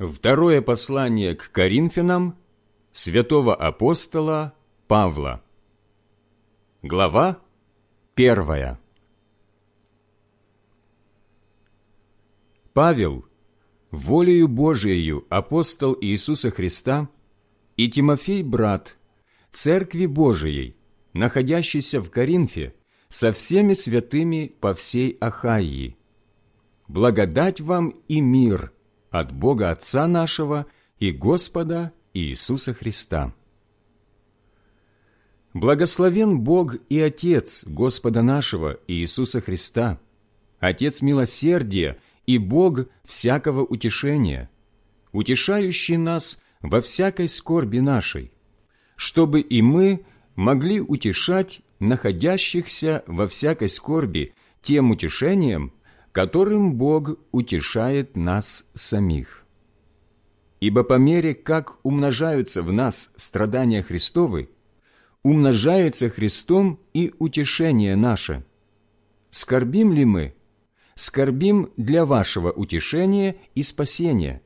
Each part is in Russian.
Второе послание к Коринфянам святого апостола Павла. Глава первая. Павел, волею Божией апостол Иисуса Христа, и Тимофей, брат, Церкви Божией, находящейся в Коринфе, со всеми святыми по всей Ахаии. Благодать вам и мир – от Бога Отца нашего и Господа Иисуса Христа. Благословен Бог и Отец Господа нашего Иисуса Христа, Отец милосердия и Бог всякого утешения, утешающий нас во всякой скорби нашей, чтобы и мы могли утешать находящихся во всякой скорби тем утешением, которым Бог утешает нас самих. Ибо по мере, как умножаются в нас страдания Христовы, умножается Христом и утешение наше. Скорбим ли мы? Скорбим для вашего утешения и спасения,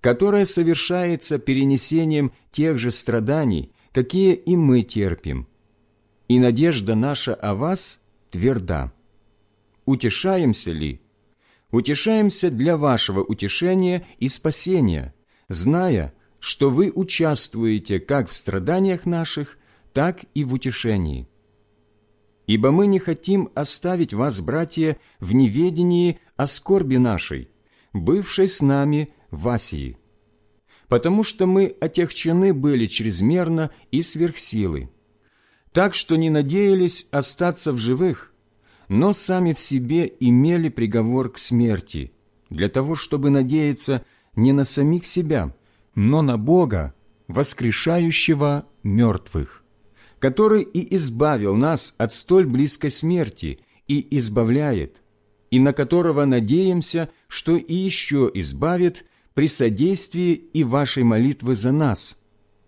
которое совершается перенесением тех же страданий, какие и мы терпим. И надежда наша о вас тверда утешаемся ли? Утешаемся для вашего утешения и спасения, зная, что вы участвуете как в страданиях наших, так и в утешении. Ибо мы не хотим оставить вас, братья, в неведении о скорби нашей, бывшей с нами в Асии, потому что мы отягчены были чрезмерно и сверхсилы, так что не надеялись остаться в живых – но сами в себе имели приговор к смерти, для того, чтобы надеяться не на самих себя, но на Бога, воскрешающего мертвых, который и избавил нас от столь близкой смерти и избавляет, и на которого надеемся, что и еще избавит при содействии и вашей молитвы за нас,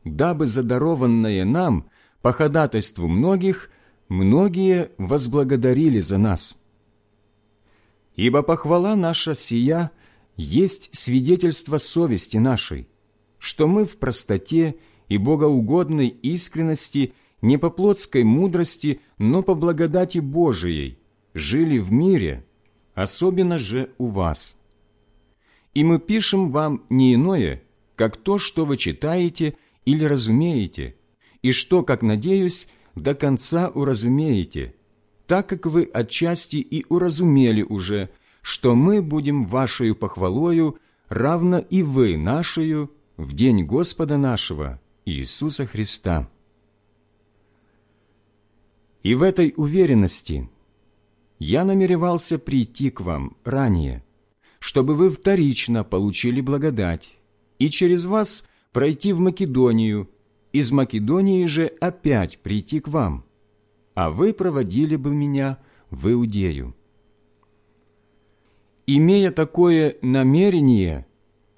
дабы задарованное нам по ходатайству многих – многие возблагодарили за нас. Ибо похвала наша сия есть свидетельство совести нашей, что мы в простоте и богоугодной искренности не по плотской мудрости, но по благодати Божией жили в мире, особенно же у вас. И мы пишем вам не иное, как то, что вы читаете или разумеете, и что, как надеюсь, до конца уразумеете, так как вы отчасти и уразумели уже, что мы будем вашею похвалою, равно и вы нашею, в день Господа нашего, Иисуса Христа. И в этой уверенности я намеревался прийти к вам ранее, чтобы вы вторично получили благодать и через вас пройти в Македонию, из Македонии же опять прийти к вам, а вы проводили бы меня в Иудею. Имея такое намерение,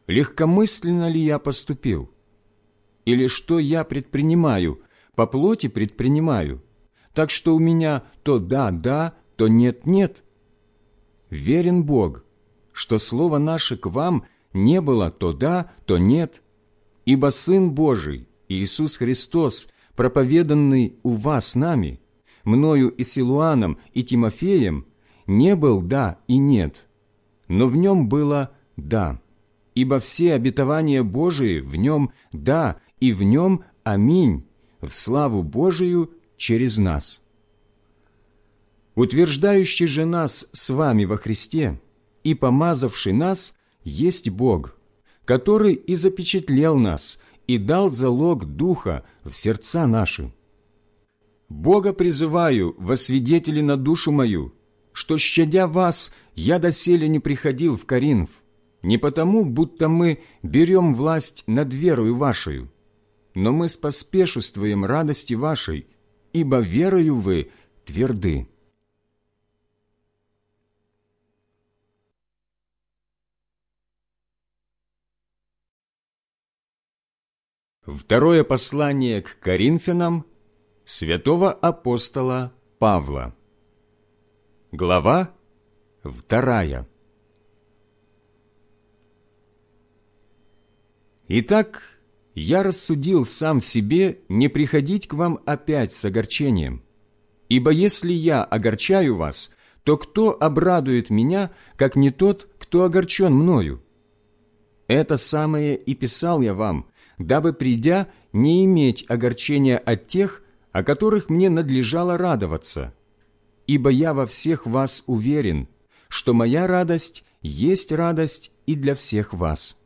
легкомысленно ли я поступил? Или что я предпринимаю, по плоти предпринимаю, так что у меня то да-да, то нет-нет? Верен Бог, что слово наше к вам не было то да, то нет, ибо Сын Божий, Иисус Христос, проповеданный у вас нами, мною и Силуаном, и Тимофеем, не был «да» и «нет», но в нем было «да», ибо все обетования Божии в нем «да» и в нем «аминь» в славу Божию через нас. Утверждающий же нас с вами во Христе и помазавший нас есть Бог, который и запечатлел нас – и дал залог Духа в сердца наши. Бога призываю во свидетели на душу мою, что, щадя вас, я доселе не приходил в Коринф, не потому, будто мы берем власть над верою вашей, но мы споспешествуем радости вашей, ибо верою вы тверды. Второе послание к Коринфянам святого апостола Павла. Глава вторая. Итак, я рассудил сам в себе не приходить к вам опять с огорчением. Ибо если я огорчаю вас, то кто обрадует меня, как не тот, кто огорчен мною? Это самое и писал я вам, дабы, придя, не иметь огорчения от тех, о которых мне надлежало радоваться. Ибо я во всех вас уверен, что моя радость есть радость и для всех вас.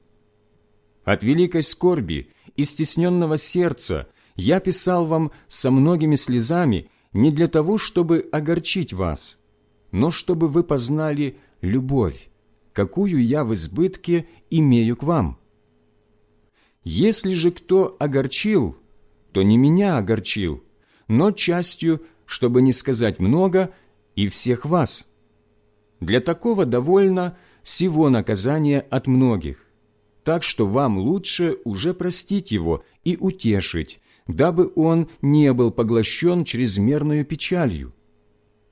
От великой скорби и стесненного сердца я писал вам со многими слезами не для того, чтобы огорчить вас, но чтобы вы познали любовь, какую я в избытке имею к вам. Если же кто огорчил, то не меня огорчил, но частью, чтобы не сказать много, и всех вас. Для такого довольно сего наказания от многих так что вам лучше уже простить его и утешить, дабы он не был поглощен чрезмерную печалью.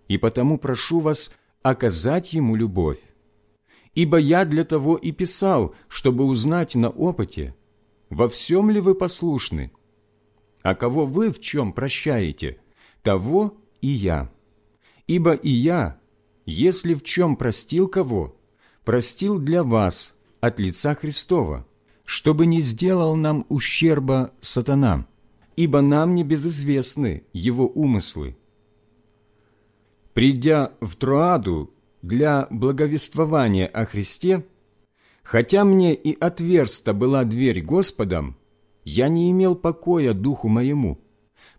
И потому прошу вас оказать ему любовь. Ибо я для того и писал, чтобы узнать на опыте, во всем ли вы послушны. А кого вы в чем прощаете, того и я. Ибо и я, если в чем простил кого, простил для вас – от лица Христова, чтобы не сделал нам ущерба сатана, ибо нам не безызвестны его умыслы. Придя в Троаду для благовествования о Христе, хотя мне и отверста была дверь Господом, я не имел покоя духу моему,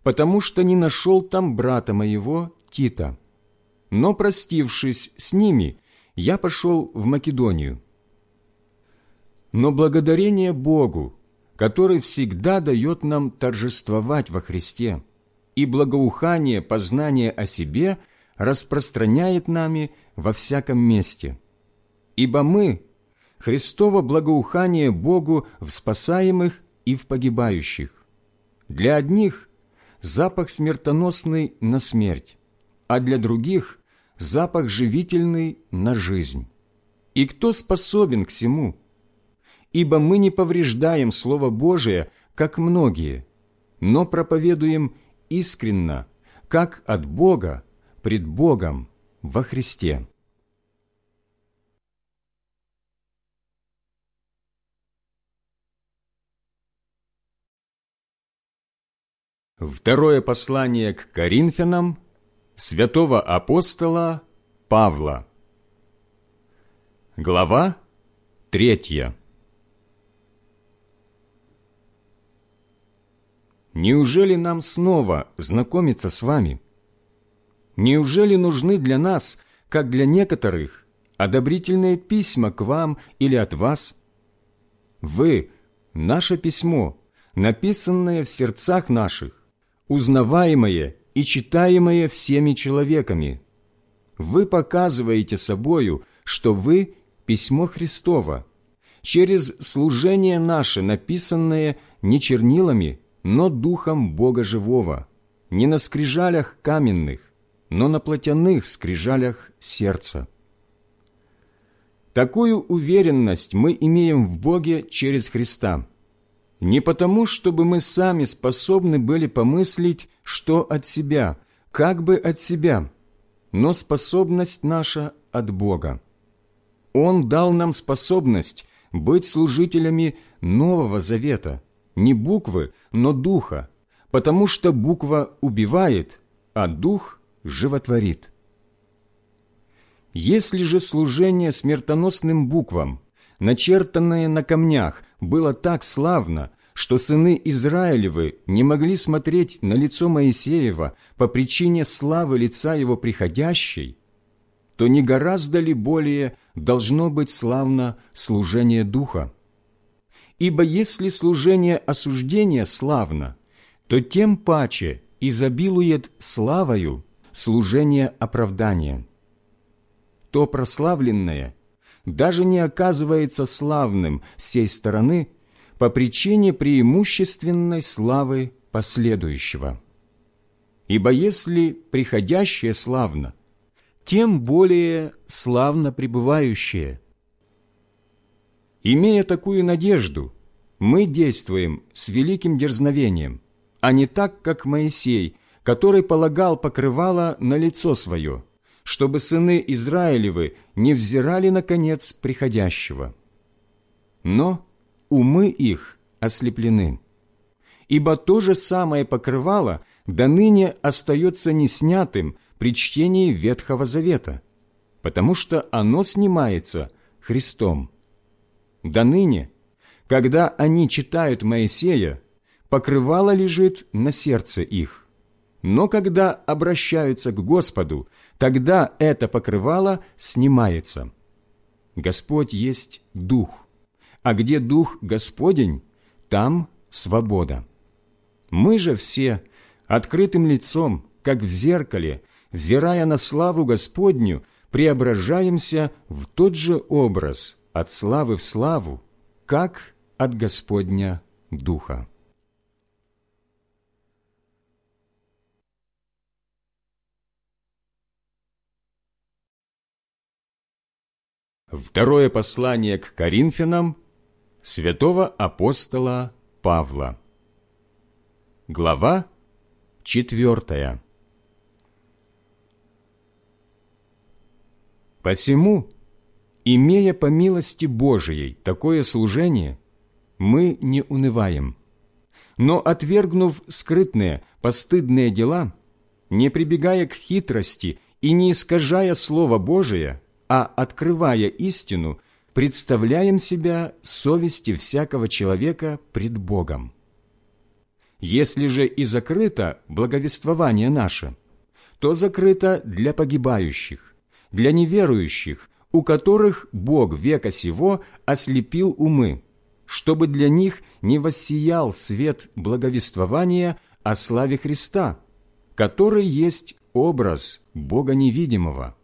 потому что не нашел там брата моего Тита. Но, простившись с ними, я пошел в Македонию но благодарение Богу, который всегда дает нам торжествовать во Христе, и благоухание познания о себе распространяет нами во всяком месте. Ибо мы – Христово благоухание Богу в спасаемых и в погибающих. Для одних – запах смертоносный на смерть, а для других – запах живительный на жизнь. И кто способен к всему – ибо мы не повреждаем Слово Божие, как многие, но проповедуем искренно, как от Бога, пред Богом во Христе. Второе послание к Коринфянам святого апостола Павла. Глава третья. Неужели нам снова знакомиться с вами? Неужели нужны для нас, как для некоторых, одобрительные письма к вам или от вас? Вы – наше письмо, написанное в сердцах наших, узнаваемое и читаемое всеми человеками. Вы показываете собою, что вы – письмо Христово, через служение наше, написанное не чернилами, но духом Бога живого, не на скрижалях каменных, но на плотяных скрижалях сердца. Такую уверенность мы имеем в Боге через Христа. Не потому, чтобы мы сами способны были помыслить, что от себя, как бы от себя, но способность наша от Бога. Он дал нам способность быть служителями Нового Завета – не буквы, но духа, потому что буква убивает, а дух животворит. Если же служение смертоносным буквам, начертанное на камнях, было так славно, что сыны Израилевы не могли смотреть на лицо Моисеева по причине славы лица его приходящей, то не гораздо ли более должно быть славно служение Духа? Ибо если служение осуждения славно, то тем паче изобилует славою служение оправдания. То прославленное даже не оказывается славным с сей стороны по причине преимущественной славы последующего. Ибо если приходящее славно, тем более славно пребывающее – Имея такую надежду, мы действуем с великим дерзновением, а не так, как Моисей, который полагал покрывало на лицо свое, чтобы сыны Израилевы не взирали на конец приходящего. Но умы их ослеплены, ибо то же самое покрывало до ныне остается неснятым при чтении Ветхого Завета, потому что оно снимается Христом. До ныне, когда они читают Моисея, покрывало лежит на сердце их, но когда обращаются к Господу, тогда это покрывало снимается. Господь есть Дух, а где Дух Господень, там свобода. Мы же все открытым лицом, как в зеркале, взирая на славу Господню, преображаемся в тот же образ от славы в славу, как от Господня Духа. Второе послание к Коринфянам святого апостола Павла. Глава четвертая. Посему, имея по милости Божией такое служение, мы не унываем, но, отвергнув скрытные, постыдные дела, не прибегая к хитрости и не искажая Слово Божие, а открывая истину, представляем себя совести всякого человека пред Богом. Если же и закрыто благовествование наше, то закрыто для погибающих, для неверующих, у которых Бог века сего ослепил умы, чтобы для них не воссиял свет благовествования о славе Христа, который есть образ Бога невидимого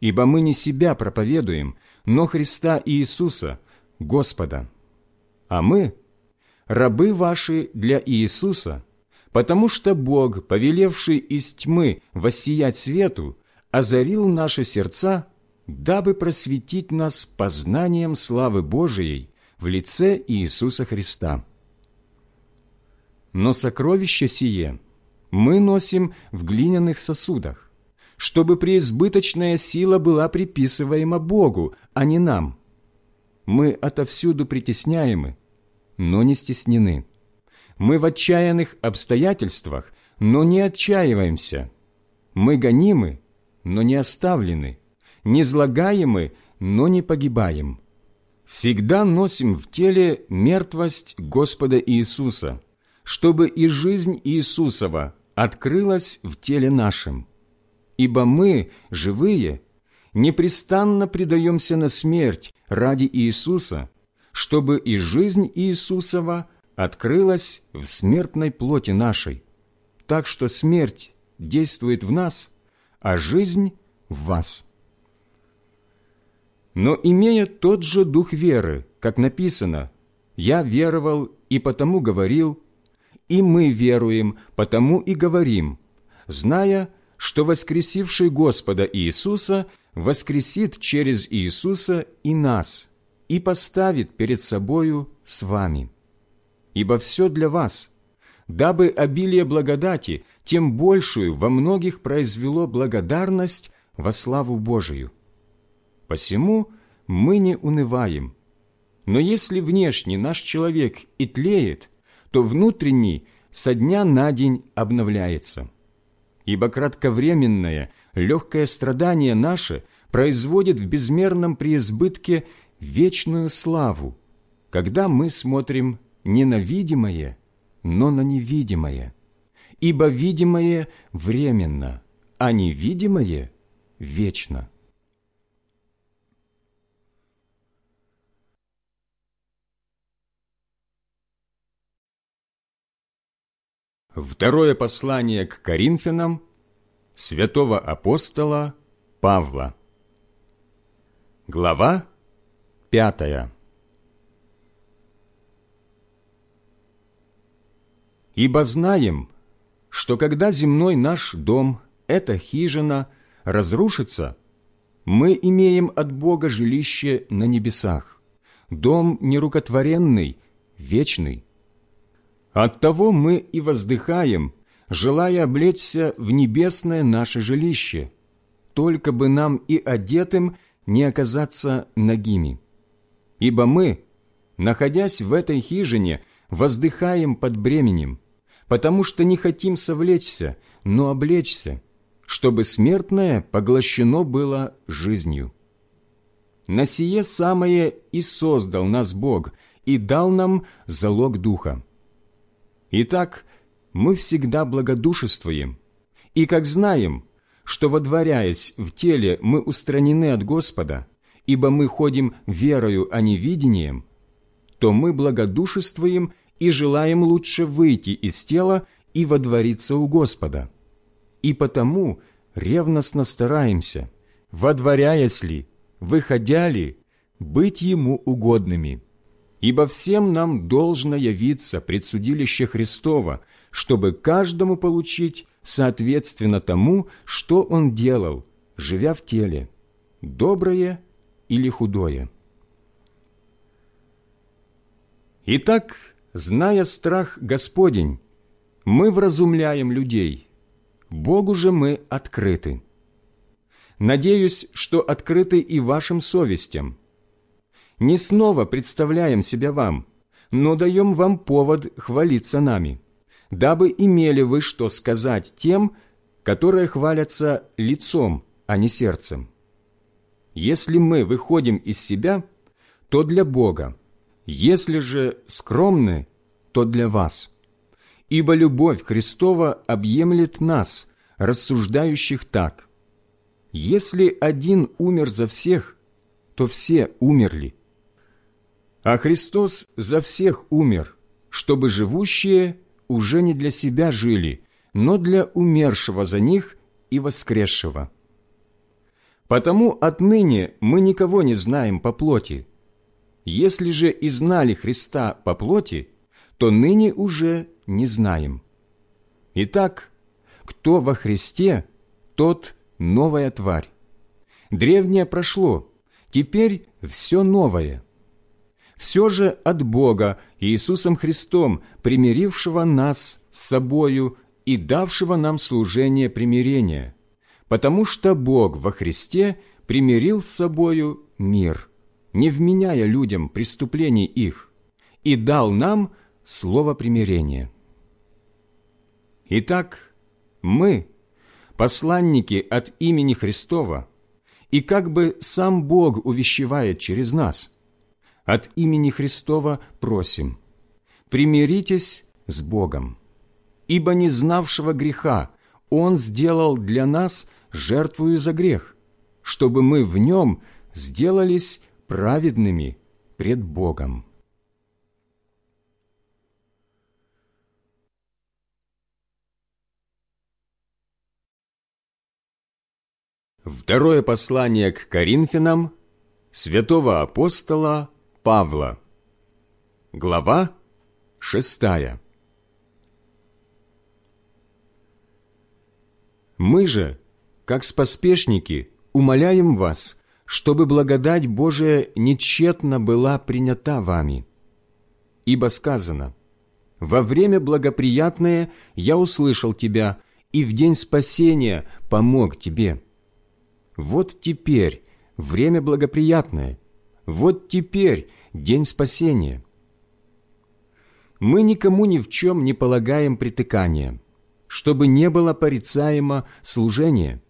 ибо мы не себя проповедуем, но Христа Иисуса, Господа. А мы – рабы ваши для Иисуса, потому что Бог, повелевший из тьмы воссиять свету, озарил наши сердца, дабы просветить нас познанием славы Божией в лице Иисуса Христа. Но сокровище сие мы носим в глиняных сосудах, чтобы преизбыточная сила была приписываема Богу, а не нам. Мы отовсюду притесняемы, но не стеснены. Мы в отчаянных обстоятельствах, но не отчаиваемся. Мы гонимы, но не оставлены, не злагаемы, но не погибаем. Всегда носим в теле мертвость Господа Иисуса, чтобы и жизнь Иисусова открылась в теле нашем ибо мы, живые, непрестанно предаемся на смерть ради Иисуса, чтобы и жизнь Иисусова открылась в смертной плоти нашей, так что смерть действует в нас, а жизнь в вас. Но имея тот же дух веры, как написано, «Я веровал и потому говорил», и мы веруем, потому и говорим, зная, что воскресивший Господа Иисуса воскресит через Иисуса и нас и поставит перед собою с вами. Ибо все для вас, дабы обилие благодати тем большую во многих произвело благодарность во славу Божию. Посему мы не унываем. Но если внешний наш человек и тлеет, то внутренний со дня на день обновляется» ибо кратковременное, легкое страдание наше производит в безмерном преизбытке вечную славу, когда мы смотрим не на видимое, но на невидимое. Ибо видимое временно, а невидимое вечно. Второе послание к Коринфянам святого апостола Павла. Глава пятая. Ибо знаем, что когда земной наш дом, эта хижина, разрушится, мы имеем от Бога жилище на небесах, дом нерукотворенный, вечный. Оттого мы и воздыхаем, желая облечься в небесное наше жилище, только бы нам и одетым не оказаться нагими. Ибо мы, находясь в этой хижине, воздыхаем под бременем, потому что не хотим совлечься, но облечься, чтобы смертное поглощено было жизнью. На сие самое и создал нас Бог и дал нам залог Духа. Итак, мы всегда благодушествуем, и как знаем, что, водворяясь в теле, мы устранены от Господа, ибо мы ходим верою, а не видением, то мы благодушествуем и желаем лучше выйти из тела и водвориться у Господа. И потому ревностно стараемся, водворяясь ли, выходя ли, быть Ему угодными. Ибо всем нам должно явиться предсудилище Христова, чтобы каждому получить соответственно тому, что он делал, живя в теле, доброе или худое. Итак, зная страх Господень, мы вразумляем людей, Богу же мы открыты. Надеюсь, что открыты и вашим совестям. Не снова представляем себя вам, но даем вам повод хвалиться нами, дабы имели вы что сказать тем, которые хвалятся лицом, а не сердцем. Если мы выходим из себя, то для Бога, если же скромны, то для вас. Ибо любовь Христова объемлет нас, рассуждающих так. Если один умер за всех, то все умерли. А Христос за всех умер, чтобы живущие уже не для себя жили, но для умершего за них и воскресшего. Потому отныне мы никого не знаем по плоти. Если же и знали Христа по плоти, то ныне уже не знаем. Итак, кто во Христе, тот новая тварь. Древнее прошло, теперь все новое. Все же от Бога Иисусом Христом, примирившего нас с собою и давшего нам служение примирения, потому что Бог во Христе примирил с собою мир, не вменяя людям преступлений их, и дал нам слово примирения. Итак, мы – посланники от имени Христова, и как бы сам Бог увещевает через нас, от имени Христова просим, примиритесь с Богом, ибо не знавшего греха Он сделал для нас жертвую за грех, чтобы мы в Нем сделались праведными пред Богом. Второе послание к Коринфянам святого апостола Павла. Глава шестая. Мы же, как споспешники, умоляем вас, чтобы благодать Божия нечетно была принята вами. Ибо сказано, «Во время благоприятное я услышал тебя, и в день спасения помог тебе». Вот теперь время благоприятное, вот теперь день спасения. Мы никому ни в чем не полагаем притыкания, чтобы не было порицаемо служение,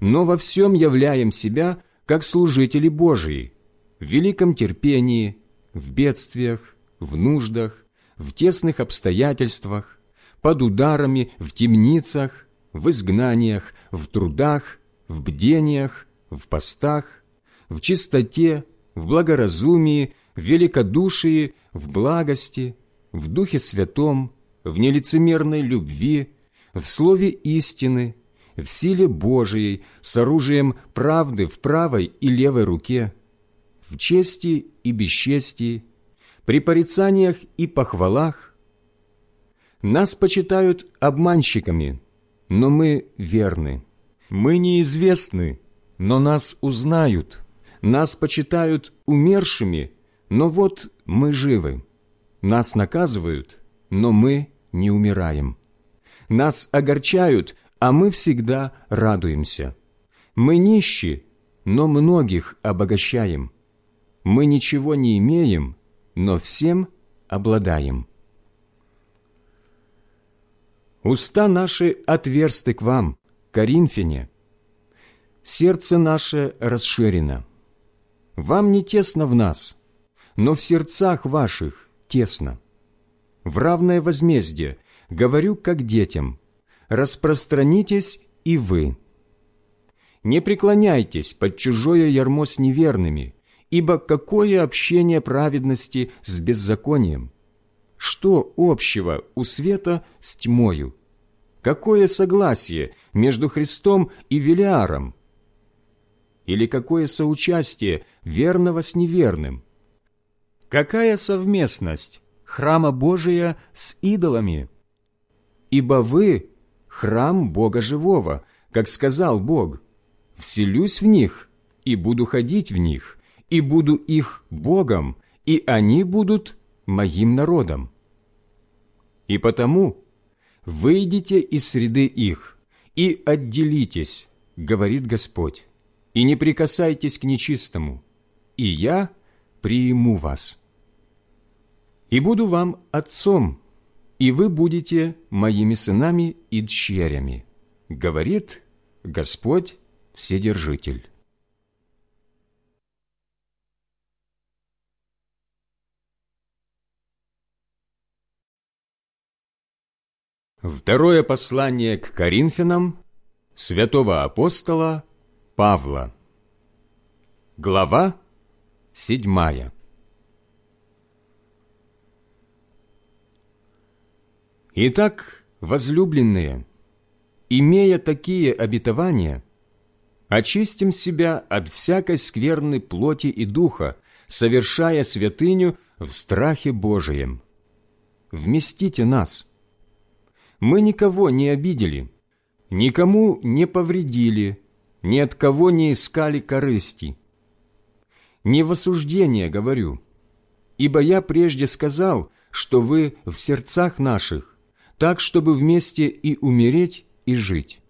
но во всем являем себя как служители Божии, в великом терпении, в бедствиях, в нуждах, в тесных обстоятельствах, под ударами, в темницах, в изгнаниях, в трудах, в бдениях, в постах, в чистоте, в благоразумии, в великодушии, в благости, в Духе Святом, в нелицемерной любви, в слове истины, в силе Божией, с оружием правды в правой и левой руке, в чести и бесчестии, при порицаниях и похвалах. Нас почитают обманщиками, но мы верны. Мы неизвестны, но нас узнают, нас почитают умершими, но вот мы живы. Нас наказывают, но мы не умираем. Нас огорчают, а мы всегда радуемся. Мы нищи, но многих обогащаем. Мы ничего не имеем, но всем обладаем. Уста наши отверсты к вам, Коринфяне. Сердце наше расширено. Вам не тесно в нас, но в сердцах ваших тесно. В равное возмездие, говорю как детям, распространитесь и вы. Не преклоняйтесь под чужое ярмо с неверными, ибо какое общение праведности с беззаконием? Что общего у света с тьмою? Какое согласие между Христом и Велиаром? Или какое соучастие верного с неверным? Какая совместность храма Божия с идолами? Ибо вы – храм Бога живого, как сказал Бог, «Вселюсь в них и буду ходить в них, и буду их Богом, и они будут моим народом». И потому «Выйдите из среды их и отделитесь, — говорит Господь, — и не прикасайтесь к нечистому, и я приму вас. И буду вам отцом, и вы будете моими сынами и дщерями, — говорит Господь Вседержитель». Второе послание к Коринфянам святого апостола Павла. Глава седьмая. Итак, возлюбленные, имея такие обетования, очистим себя от всякой скверной плоти и духа, совершая святыню в страхе Божием. Вместите нас – мы никого не обидели, никому не повредили, ни от кого не искали корысти. Не в осуждение говорю, ибо я прежде сказал, что вы в сердцах наших, так, чтобы вместе и умереть, и жить.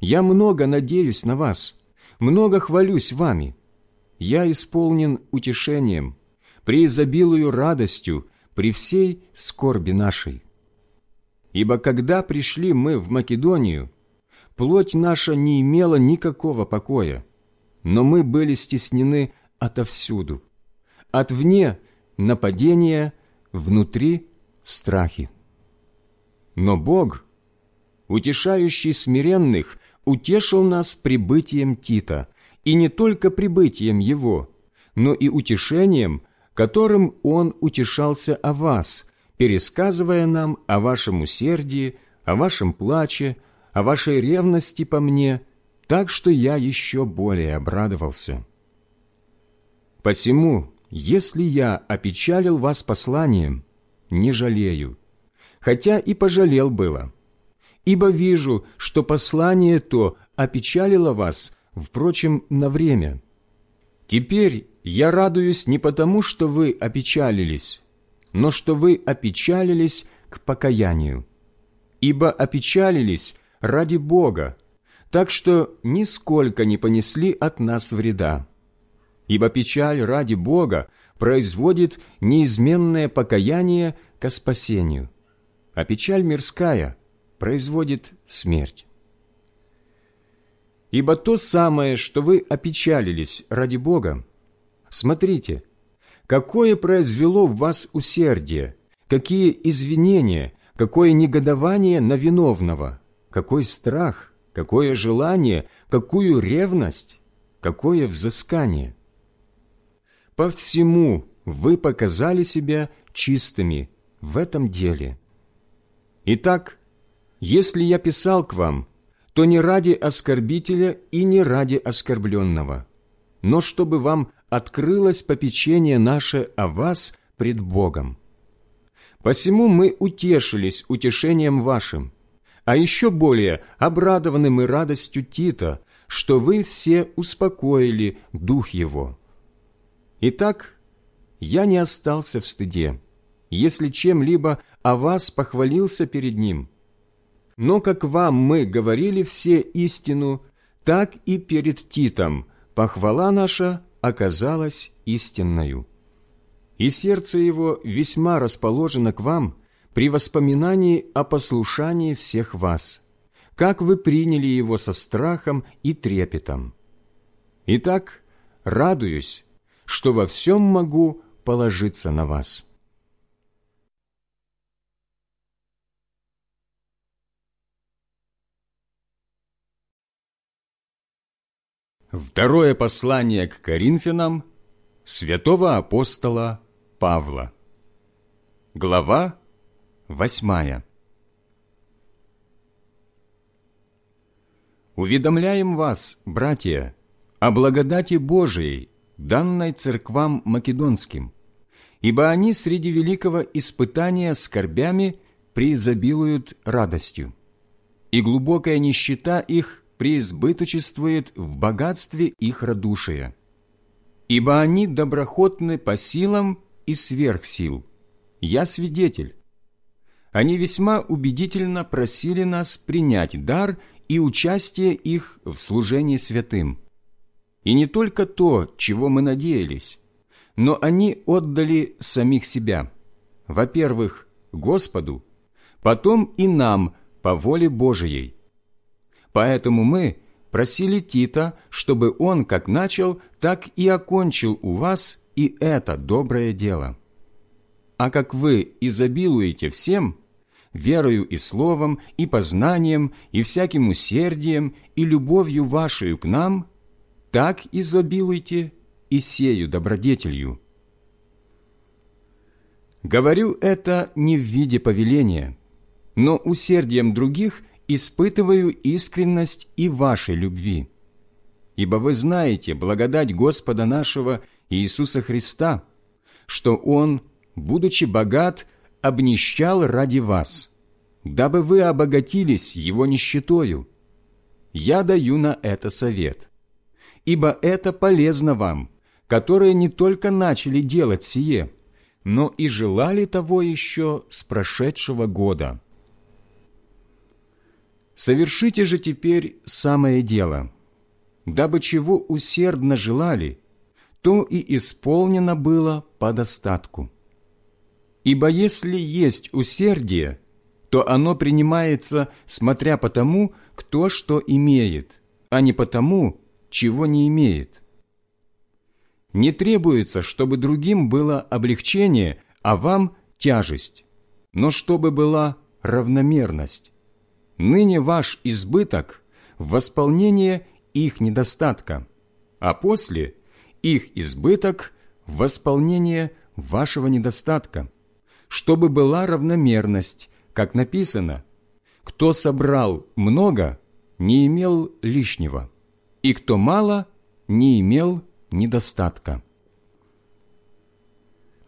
Я много надеюсь на вас, много хвалюсь вами. Я исполнен утешением, преизобилую радостью при всей скорби нашей Ибо когда пришли мы в Македонию, плоть наша не имела никакого покоя, но мы были стеснены отовсюду, отвне нападения, внутри страхи. Но Бог, утешающий смиренных, утешил нас прибытием Тита, и не только прибытием его, но и утешением, которым он утешался о вас, пересказывая нам о вашем усердии, о вашем плаче, о вашей ревности по мне, так что я еще более обрадовался. Посему, если я опечалил вас посланием, не жалею, хотя и пожалел было, ибо вижу, что послание то опечалило вас, впрочем, на время. Теперь я радуюсь не потому, что вы опечалились, но что вы опечалились к покаянию. Ибо опечалились ради Бога, так что нисколько не понесли от нас вреда. Ибо печаль ради Бога производит неизменное покаяние ко спасению, а печаль мирская производит смерть. Ибо то самое, что вы опечалились ради Бога, смотрите – какое произвело в вас усердие, какие извинения, какое негодование на виновного, какой страх, какое желание, какую ревность, какое взыскание. По всему вы показали себя чистыми в этом деле. Итак, если я писал к вам, то не ради оскорбителя и не ради оскорбленного, но чтобы вам открылось попечение наше о вас пред Богом. Посему мы утешились утешением вашим, а еще более обрадованы мы радостью Тита, что вы все успокоили дух его. Итак, я не остался в стыде, если чем-либо о вас похвалился перед ним. Но как вам мы говорили все истину, так и перед Титом похвала наша оказалась истинною. И сердце его весьма расположено к вам при воспоминании о послушании всех вас, как вы приняли его со страхом и трепетом. Итак, радуюсь, что во всем могу положиться на вас. Второе послание к Коринфянам святого апостола Павла. Глава восьмая. Уведомляем вас, братья, о благодати Божией, данной церквам македонским, ибо они среди великого испытания скорбями преизобилуют радостью, и глубокая нищета их преизбыточествует в богатстве их радушия. Ибо они доброхотны по силам и сверх сил. Я свидетель. Они весьма убедительно просили нас принять дар и участие их в служении святым. И не только то, чего мы надеялись, но они отдали самих себя, во-первых, Господу, потом и нам по воле Божией, Поэтому мы просили Тита, чтобы он как начал, так и окончил у вас и это доброе дело. А как вы изобилуете всем, верою и словом, и познанием, и всяким усердием, и любовью вашей к нам, так изобилуйте и сею добродетелью. Говорю это не в виде повеления, но усердием других – испытываю искренность и вашей любви. Ибо вы знаете благодать Господа нашего Иисуса Христа, что Он, будучи богат, обнищал ради вас, дабы вы обогатились Его нищетою. Я даю на это совет. Ибо это полезно вам, которые не только начали делать сие, но и желали того еще с прошедшего года. Совершите же теперь самое дело, дабы чего усердно желали, то и исполнено было по достатку. Ибо если есть усердие, то оно принимается, смотря по тому, кто что имеет, а не по тому, чего не имеет. Не требуется, чтобы другим было облегчение, а вам тяжесть, но чтобы была равномерность. Ныне ваш избыток восполнение их недостатка, а после их избыток восполнение вашего недостатка, чтобы была равномерность, как написано, «Кто собрал много, не имел лишнего, и кто мало, не имел недостатка».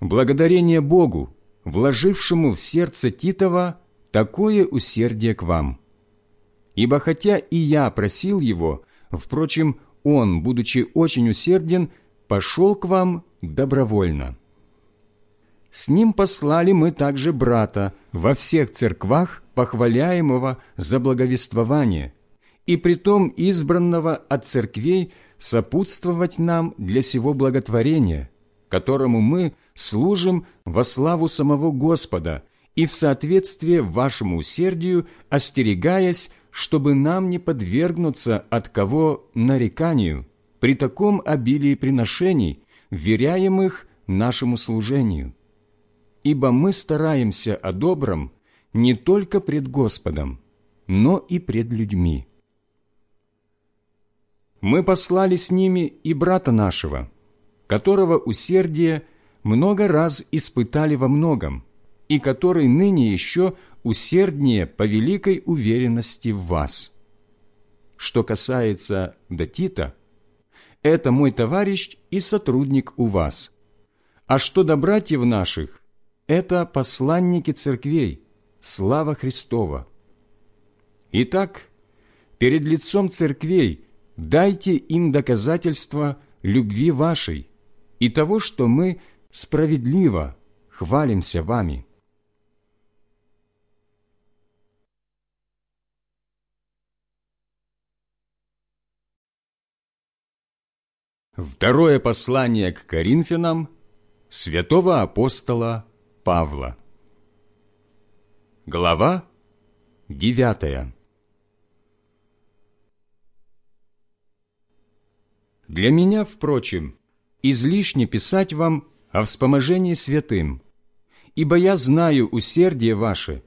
Благодарение Богу, вложившему в сердце Титова такое усердие к вам. Ибо хотя и я просил его, впрочем, он, будучи очень усерден, пошел к вам добровольно. С ним послали мы также брата во всех церквах, похваляемого за благовествование, и притом избранного от церквей сопутствовать нам для сего благотворения, которому мы служим во славу самого Господа и в соответствие вашему усердию, остерегаясь, чтобы нам не подвергнуться от кого нареканию при таком обилии приношений, веряемых нашему служению. Ибо мы стараемся о добром не только пред Господом, но и пред людьми. Мы послали с ними и брата нашего, которого усердие много раз испытали во многом, и который ныне еще усерднее по великой уверенности в вас. Что касается до Тита, это мой товарищ и сотрудник у вас. А что до братьев наших, это посланники церквей, слава Христова. Итак, перед лицом церквей дайте им доказательства любви вашей и того, что мы справедливо, хвалимся вами. Второе послание к Коринфянам святого апостола Павла. Глава девятая. Для меня, впрочем, излишне писать вам о вспоможении святым, ибо я знаю усердие ваше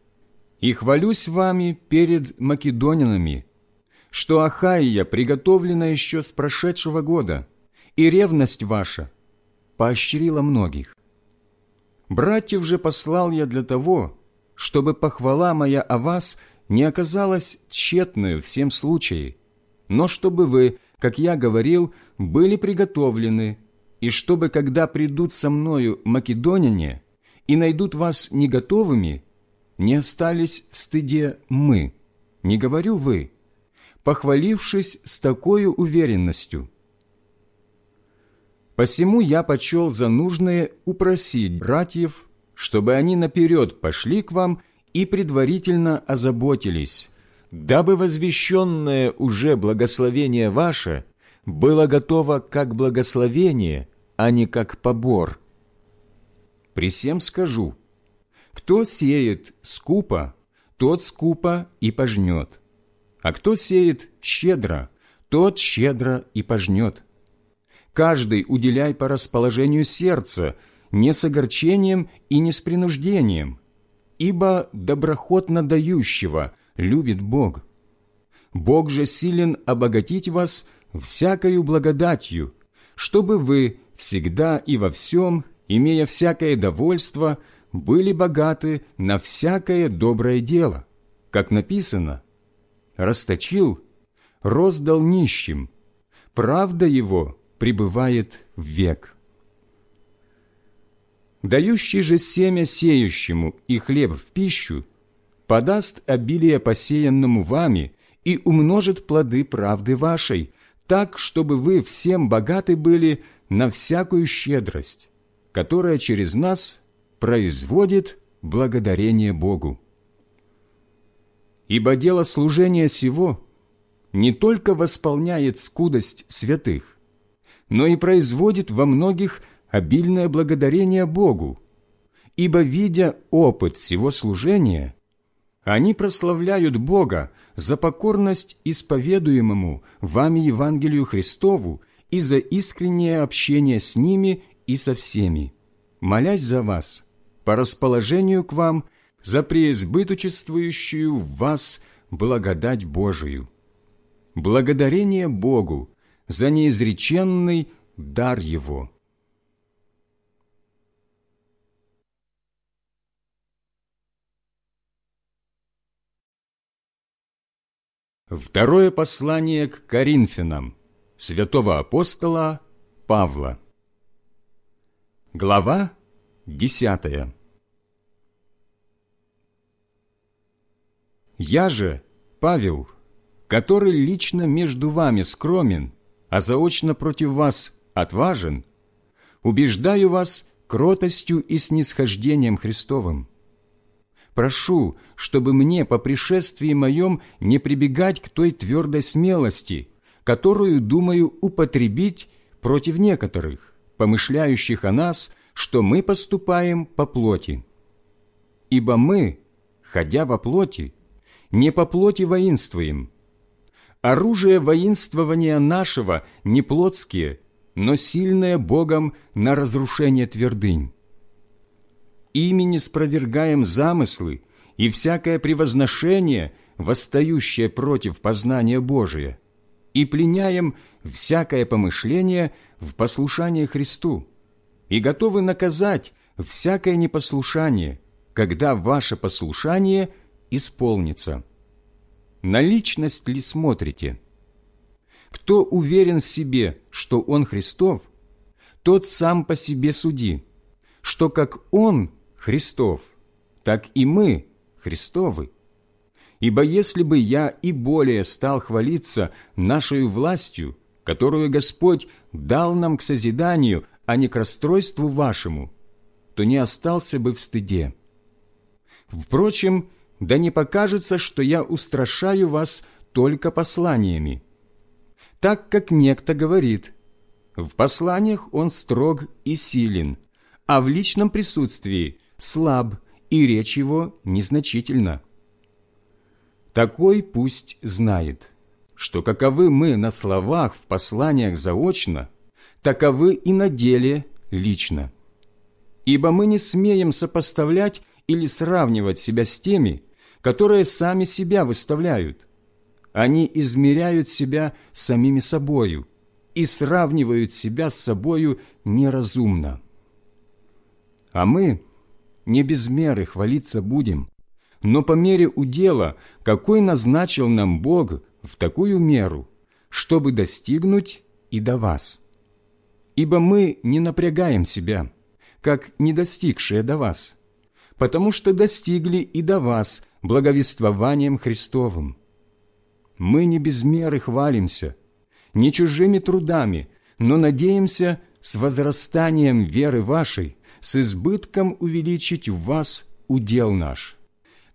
и хвалюсь вами перед македонянами, что Ахаия приготовлена еще с прошедшего года, и ревность ваша поощрила многих. Братьев же послал я для того, чтобы похвала моя о вас не оказалась тщетной в всем случае, но чтобы вы, как я говорил, были приготовлены, и чтобы, когда придут со мною македоняне и найдут вас не готовыми, не остались в стыде мы, не говорю вы, похвалившись с такой уверенностью – Посему я почел за нужное упросить братьев, чтобы они наперед пошли к вам и предварительно озаботились, дабы возвещенное уже благословение ваше было готово как благословение, а не как побор. При всем скажу, кто сеет скупо, тот скупо и пожнет, а кто сеет щедро, тот щедро и пожнет каждый уделяй по расположению сердца, не с огорчением и не с принуждением, ибо доброхотно дающего любит Бог. Бог же силен обогатить вас всякою благодатью, чтобы вы всегда и во всем, имея всякое довольство, были богаты на всякое доброе дело, как написано, «Расточил, роздал нищим, правда его пребывает в век. Дающий же семя сеющему и хлеб в пищу подаст обилие посеянному вами и умножит плоды правды вашей, так, чтобы вы всем богаты были на всякую щедрость, которая через нас производит благодарение Богу. Ибо дело служения сего не только восполняет скудость святых, но и производит во многих обильное благодарение Богу, ибо, видя опыт всего служения, они прославляют Бога за покорность исповедуемому вами Евангелию Христову и за искреннее общение с ними и со всеми, молясь за вас, по расположению к вам, за преизбыточествующую в вас благодать Божию. Благодарение Богу за неизреченный дар Его. Второе послание к Коринфянам святого апостола Павла. Глава десятая. Я же, Павел, который лично между вами скромен а заочно против вас отважен, убеждаю вас кротостью и снисхождением Христовым. Прошу, чтобы мне по пришествии моем не прибегать к той твердой смелости, которую думаю употребить против некоторых, помышляющих о нас, что мы поступаем по плоти. Ибо мы, ходя во плоти, не по плоти воинствуем, Оружие воинствования нашего не плотские, но сильное Богом на разрушение твердынь. Ими не спровергаем замыслы и всякое превозношение, восстающее против познания Божия, и пленяем всякое помышление в послушание Христу, и готовы наказать всякое непослушание, когда ваше послушание исполнится» на личность ли смотрите? Кто уверен в себе, что он Христов, тот сам по себе суди, что как он Христов, так и мы Христовы. Ибо если бы я и более стал хвалиться нашей властью, которую Господь дал нам к созиданию, а не к расстройству вашему, то не остался бы в стыде. Впрочем, да не покажется, что я устрашаю вас только посланиями. Так как некто говорит, в посланиях он строг и силен, а в личном присутствии слаб, и речь его незначительна. Такой пусть знает, что каковы мы на словах в посланиях заочно, таковы и на деле лично. Ибо мы не смеем сопоставлять или сравнивать себя с теми, которые сами себя выставляют. Они измеряют себя самими собою и сравнивают себя с собою неразумно. А мы не без меры хвалиться будем, но по мере удела, какой назначил нам Бог в такую меру, чтобы достигнуть и до вас. Ибо мы не напрягаем себя, как не достигшие до вас, потому что достигли и до вас благовествованием Христовым. Мы не без меры хвалимся, не чужими трудами, но надеемся с возрастанием веры вашей, с избытком увеличить в вас удел наш,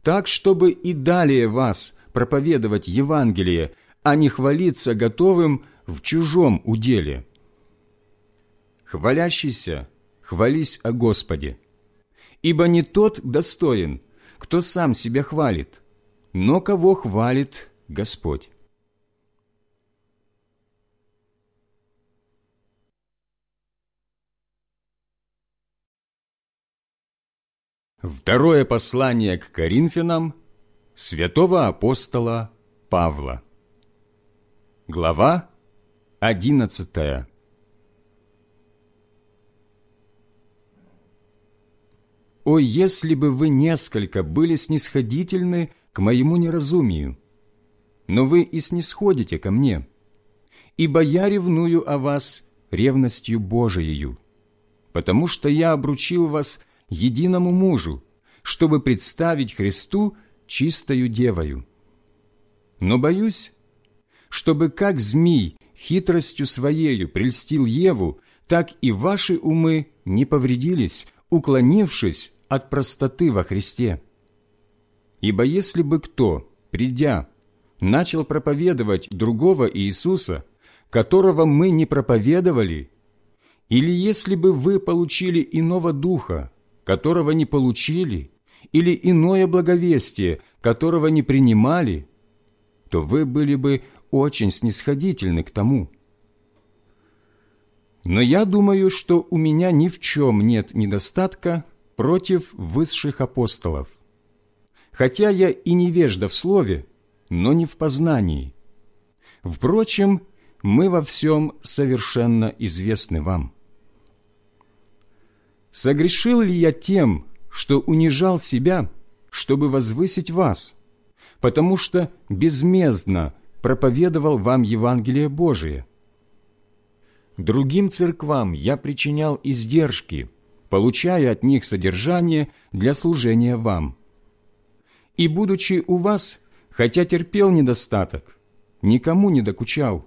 так, чтобы и далее вас проповедовать Евангелие, а не хвалиться готовым в чужом уделе. Хвалящийся, хвались о Господе, ибо не тот достоин, кто сам себя хвалит, но кого хвалит Господь. Второе послание к Коринфянам святого апостола Павла. Глава одиннадцатая. «О, если бы вы несколько были снисходительны к моему неразумию! Но вы и снисходите ко мне, ибо я ревную о вас ревностью Божиею, потому что я обручил вас единому мужу, чтобы представить Христу чистою девою. Но боюсь, чтобы как змей хитростью своею прельстил Еву, так и ваши умы не повредились, уклонившись от простоты во Христе. Ибо если бы кто, придя, начал проповедовать другого Иисуса, которого мы не проповедовали, или если бы вы получили иного духа, которого не получили, или иное благовестие, которого не принимали, то вы были бы очень снисходительны к тому. Но я думаю, что у меня ни в чем нет недостатка против высших апостолов. Хотя я и невежда в слове, но не в познании. Впрочем, мы во всем совершенно известны вам. Согрешил ли я тем, что унижал себя, чтобы возвысить вас, потому что безмездно проповедовал вам Евангелие Божие? Другим церквам я причинял издержки, получая от них содержание для служения вам. И, будучи у вас, хотя терпел недостаток, никому не докучал,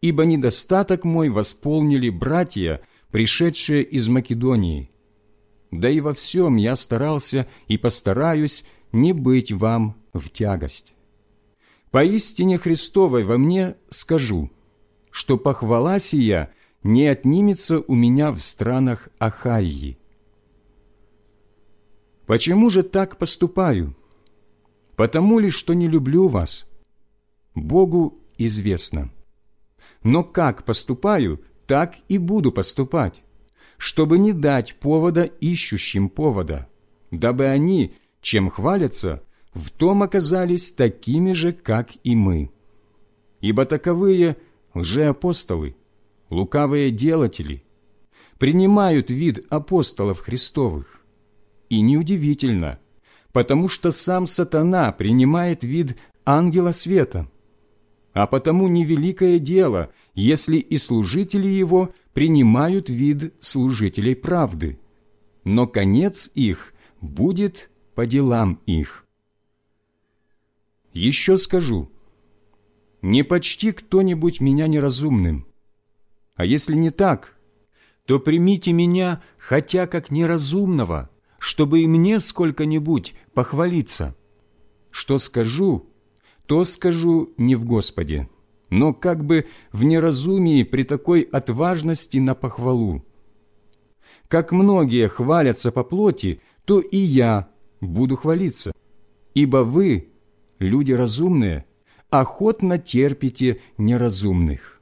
ибо недостаток мой восполнили братья, пришедшие из Македонии, да и во всем я старался и постараюсь не быть вам в тягость. Поистине Христовой во мне скажу, что похвала сия не отнимется у меня в странах Ахайи. Почему же так поступаю? Потому ли, что не люблю вас? Богу известно. Но как поступаю, так и буду поступать чтобы не дать повода ищущим повода, дабы они, чем хвалятся, в том оказались такими же, как и мы. Ибо таковые лжеапостолы, лукавые делатели, принимают вид апостолов Христовых. И неудивительно, потому что сам сатана принимает вид ангела света. А потому невеликое дело, если и служители его принимают вид служителей правды, но конец их будет по делам их. Еще скажу, не почти кто-нибудь меня неразумным, а если не так, то примите меня хотя как неразумного, чтобы и мне сколько-нибудь похвалиться. Что скажу, то скажу не в Господе, но как бы в неразумии при такой отважности на похвалу. Как многие хвалятся по плоти, то и я буду хвалиться, ибо вы, люди разумные, охотно терпите неразумных.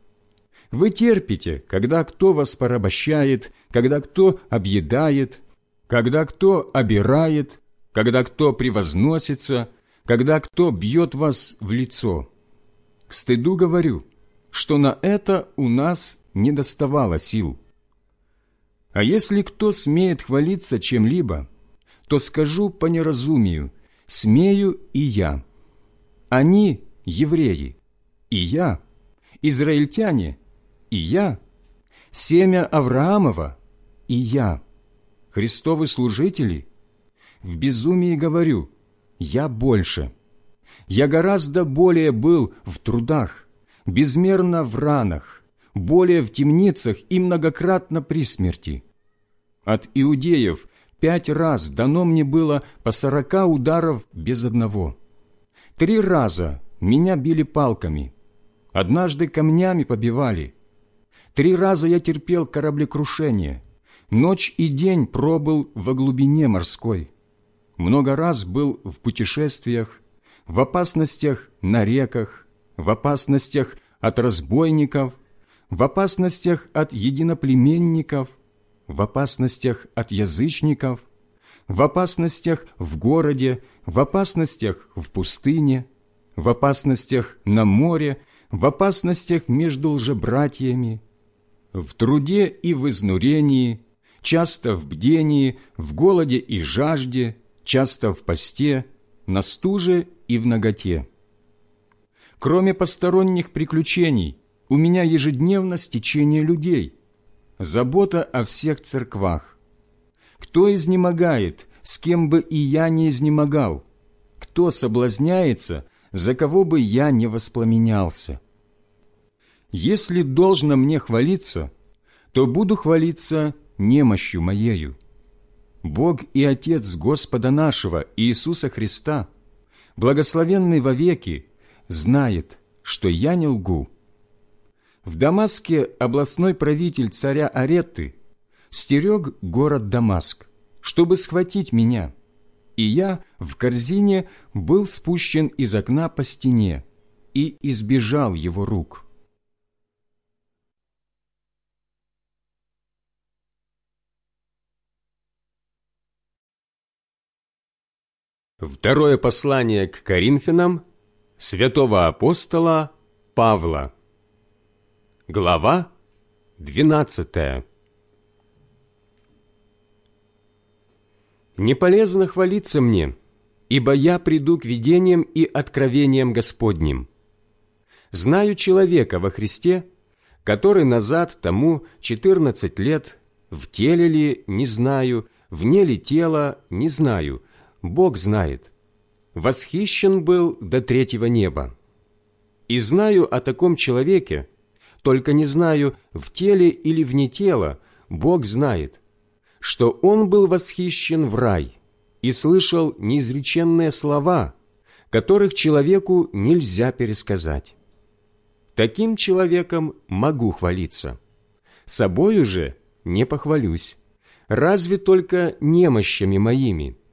Вы терпите, когда кто вас порабощает, когда кто объедает, когда кто обирает, когда кто превозносится, когда кто бьет вас в лицо. К стыду говорю, что на это у нас не доставало сил. А если кто смеет хвалиться чем-либо, то скажу по неразумию, смею и я. Они – евреи, и я, израильтяне, и я, семя Авраамова, и я, Христовы служители. В безумии говорю, я больше. Я гораздо более был в трудах, безмерно в ранах, более в темницах и многократно при смерти. От иудеев пять раз дано мне было по сорока ударов без одного. Три раза меня били палками, однажды камнями побивали. Три раза я терпел кораблекрушение, ночь и день пробыл во глубине морской. Много раз был в путешествиях, в опасностях на реках, в опасностях от разбойников, в опасностях от единоплеменников, в опасностях от язычников, в опасностях в городе, в опасностях в пустыне, в опасностях на море, в опасностях между лжебратьями, в труде и в изнурении, часто в бдении, в голоде и жажде, часто в посте, на стуже и в наготе. Кроме посторонних приключений, у меня ежедневно стечение людей, забота о всех церквах. Кто изнемогает, с кем бы и я не изнемогал? Кто соблазняется, за кого бы я не воспламенялся? Если должно мне хвалиться, то буду хвалиться немощью моею. Бог и Отец Господа нашего Иисуса Христа, благословенный вовеки, знает, что я не лгу. В Дамаске областной правитель царя Аретты стерег город Дамаск, чтобы схватить меня, и я в корзине был спущен из окна по стене и избежал его рук». Второе послание к Коринфянам святого апостола Павла. Глава 12. «Не полезно хвалиться мне, ибо я приду к видениям и откровениям Господним. Знаю человека во Христе, который назад тому четырнадцать лет, в теле ли не знаю, вне ли тела не знаю, Бог знает. Восхищен был до третьего неба. И знаю о таком человеке, только не знаю, в теле или вне тела, Бог знает, что он был восхищен в рай и слышал неизреченные слова, которых человеку нельзя пересказать. Таким человеком могу хвалиться. Собою же не похвалюсь, разве только немощами моими –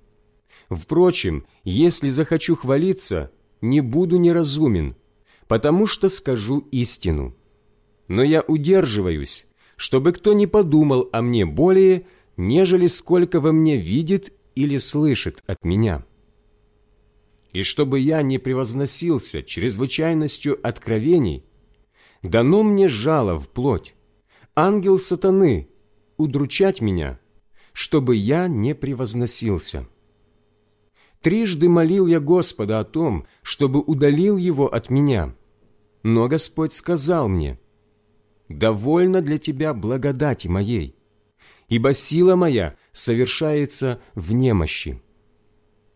Впрочем, если захочу хвалиться, не буду неразумен, потому что скажу истину. Но я удерживаюсь, чтобы кто не подумал о мне более, нежели сколько во мне видит или слышит от меня. И чтобы я не превозносился чрезвычайностью откровений, дано мне жало в плоть, ангел сатаны, удручать меня, чтобы я не превозносился». Трижды молил я Господа о том, чтобы удалил его от меня. Но Господь сказал мне, «Довольно для тебя благодати моей, ибо сила моя совершается в немощи.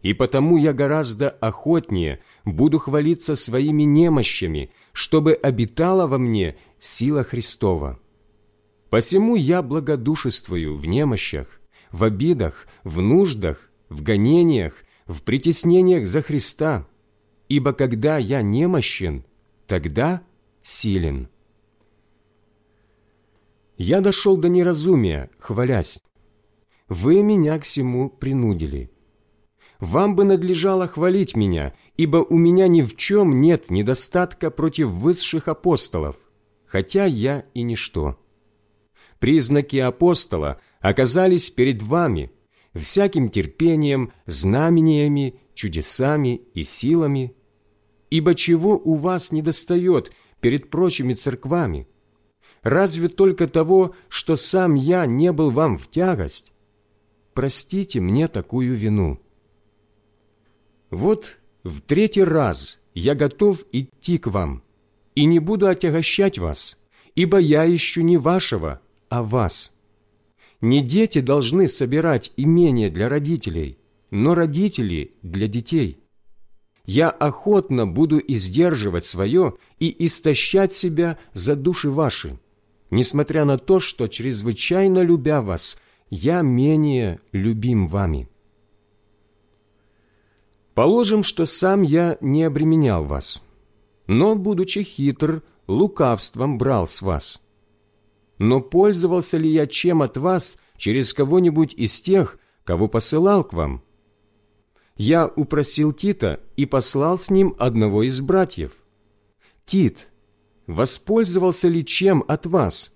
И потому я гораздо охотнее буду хвалиться своими немощами, чтобы обитала во мне сила Христова. Посему я благодушествую в немощах, в обидах, в нуждах, в гонениях, в притеснениях за Христа, ибо когда я немощен, тогда силен. Я дошел до неразумия, хвалясь. Вы меня к всему принудили. Вам бы надлежало хвалить меня, ибо у меня ни в чем нет недостатка против высших апостолов, хотя я и ничто. Признаки апостола оказались перед вами всяким терпением, знамениями, чудесами и силами. Ибо чего у вас недостает перед прочими церквами? Разве только того, что сам я не был вам в тягость? Простите мне такую вину». Вот в третий раз я готов идти к вам, и не буду отягощать вас, ибо я ищу не вашего, а вас. Не дети должны собирать имение для родителей, но родители для детей. Я охотно буду издерживать свое и истощать себя за души ваши, несмотря на то, что, чрезвычайно любя вас, я менее любим вами. Положим, что сам я не обременял вас, но, будучи хитр, лукавством брал с вас. Но пользовался ли я чем от вас через кого-нибудь из тех, кого посылал к вам? Я упросил Тита и послал с ним одного из братьев. Тит, воспользовался ли чем от вас?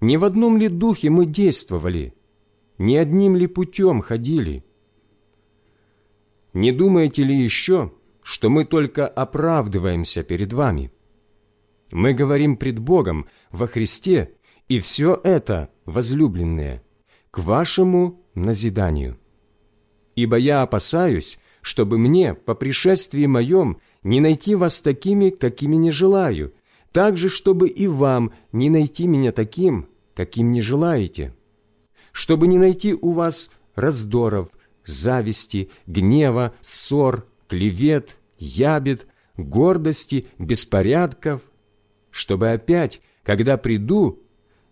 Не в одном ли духе мы действовали? Не одним ли путем ходили?» Не думаете ли еще, что мы только оправдываемся перед вами? Мы говорим пред Богом во Христе, и все это, возлюбленные, к вашему назиданию. Ибо я опасаюсь, чтобы мне по пришествии моем не найти вас такими, какими не желаю, так же, чтобы и вам не найти меня таким, каким не желаете, чтобы не найти у вас раздоров, зависти, гнева, ссор, клевет, ябед, гордости, беспорядков, чтобы опять, когда приду,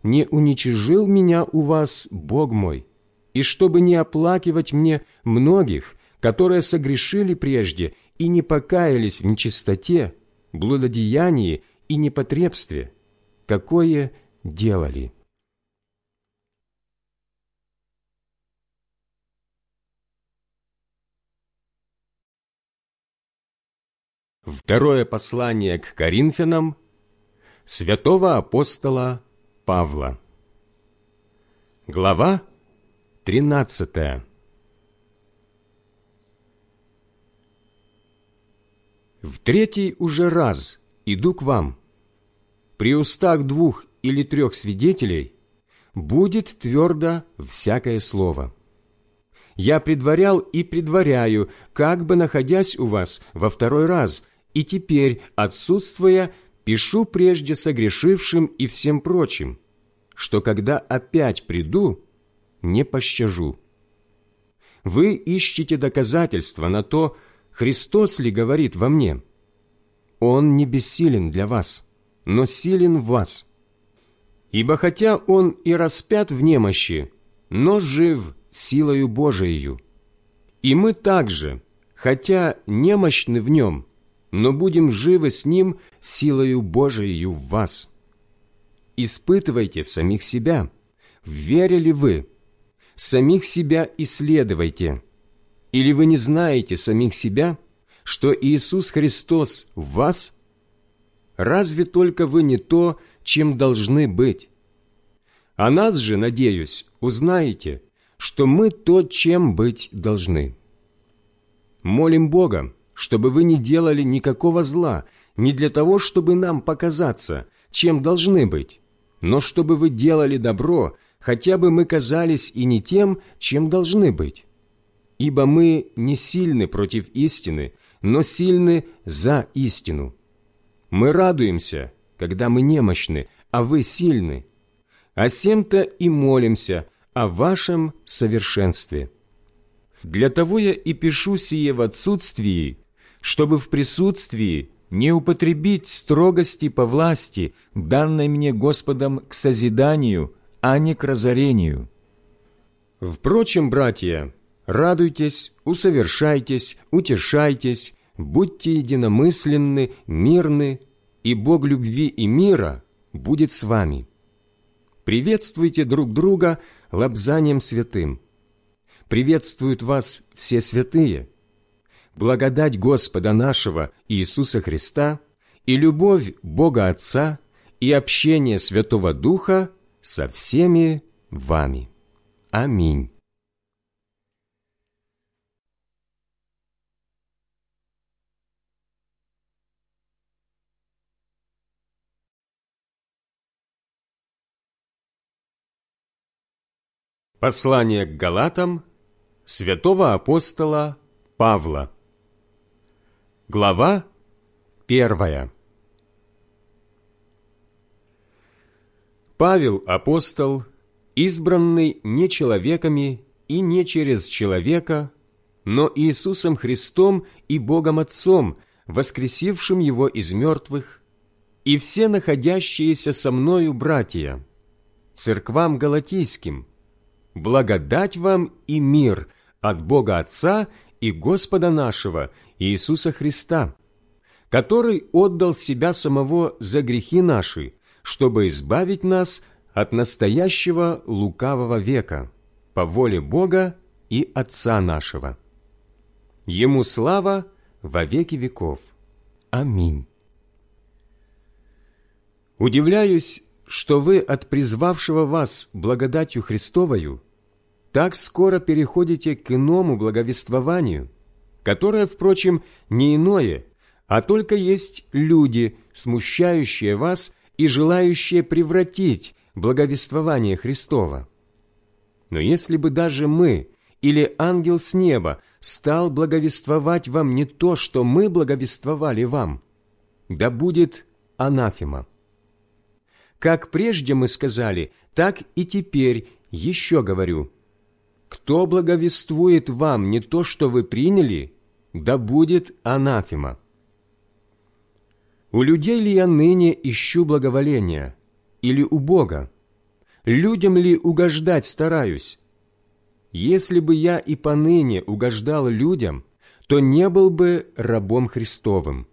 не уничижил меня у вас Бог мой, и чтобы не оплакивать мне многих, которые согрешили прежде и не покаялись в нечистоте, блудодеянии и непотребстве, какое делали». Второе послание к Коринфянам святого апостола Павла. Глава 13. В третий уже раз иду к вам. При устах двух или трех свидетелей будет твердо всякое слово. Я предварял и предваряю, как бы находясь у вас во второй раз – и теперь, отсутствуя, пишу прежде согрешившим и всем прочим, что когда опять приду, не пощажу. Вы ищете доказательства на то, Христос ли говорит во мне. Он не бессилен для вас, но силен в вас. Ибо хотя Он и распят в немощи, но жив силою Божией. И мы также, хотя немощны в Нем, но будем живы с Ним силою Божией в вас. Испытывайте самих себя. Верили вы? Самих себя исследуйте. Или вы не знаете самих себя, что Иисус Христос в вас? Разве только вы не то, чем должны быть? А нас же, надеюсь, узнаете, что мы то, чем быть должны. Молим Бога, чтобы вы не делали никакого зла, не для того, чтобы нам показаться, чем должны быть, но чтобы вы делали добро, хотя бы мы казались и не тем, чем должны быть. Ибо мы не сильны против истины, но сильны за истину. Мы радуемся, когда мы немощны, а вы сильны. А сем-то и молимся о вашем совершенстве. Для того я и пишу сие в отсутствии, чтобы в присутствии не употребить строгости по власти, данной мне Господом к созиданию, а не к разорению. Впрочем, братья, радуйтесь, усовершайтесь, утешайтесь, будьте единомысленны, мирны, и Бог любви и мира будет с вами. Приветствуйте друг друга лобзанием святым. Приветствуют вас все святые. Благодать Господа нашего Иисуса Христа и любовь Бога Отца и общение Святого Духа со всеми вами. Аминь. Послание к Галатам святого апостола Павла Глава первая. Павел, апостол, избранный не человеками и не через человека, но Иисусом Христом и Богом Отцом, воскресившим Его из мертвых, и все находящиеся со мною братья, церквам галатийским, благодать вам и мир от Бога Отца и Господа нашего Иисуса Христа, который отдал Себя самого за грехи наши, чтобы избавить нас от настоящего лукавого века, по воле Бога и Отца нашего. Ему слава во веки веков. Аминь. Удивляюсь, что вы от призвавшего вас благодатью Христовою так скоро переходите к иному благовествованию, которое, впрочем, не иное, а только есть люди, смущающие вас и желающие превратить благовествование Христова. Но если бы даже мы или ангел с неба стал благовествовать вам не то, что мы благовествовали вам, да будет анафема. Как прежде мы сказали, так и теперь еще говорю. Кто благовествует вам не то, что вы приняли, да будет анафема. У людей ли я ныне ищу благоволения, или у Бога? Людям ли угождать стараюсь? Если бы я и поныне угождал людям, то не был бы рабом Христовым.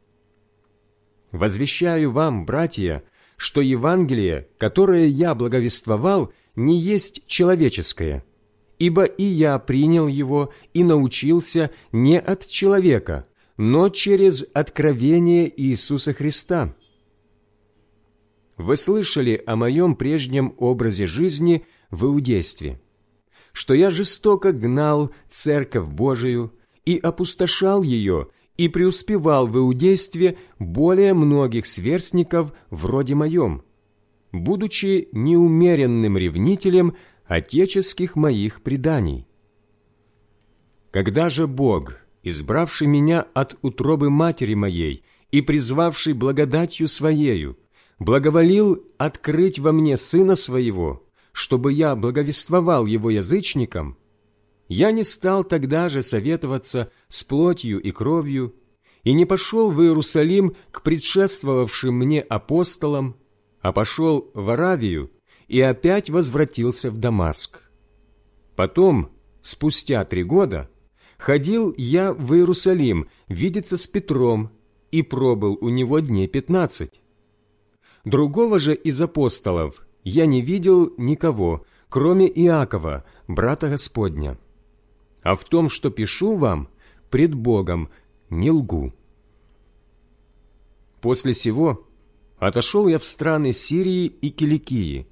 Возвещаю вам, братья, что Евангелие, которое я благовествовал, не есть человеческое, ибо и я принял его и научился не от человека, но через откровение Иисуса Христа. Вы слышали о моем прежнем образе жизни в иудействе, что я жестоко гнал Церковь Божию и опустошал ее, и преуспевал в иудействе более многих сверстников вроде моем, будучи неумеренным ревнителем отеческих моих преданий. Когда же Бог – избравший меня от утробы матери моей и призвавший благодатью Своею, благоволил открыть во мне Сына Своего, чтобы я благовествовал Его язычникам, я не стал тогда же советоваться с плотью и кровью и не пошел в Иерусалим к предшествовавшим мне апостолам, а пошел в Аравию и опять возвратился в Дамаск. Потом, спустя три года, ходил я в Иерусалим видеться с Петром и пробыл у него дней пятнадцать. Другого же из апостолов я не видел никого, кроме Иакова, брата Господня. А в том, что пишу вам, пред Богом не лгу. После сего отошел я в страны Сирии и Киликии.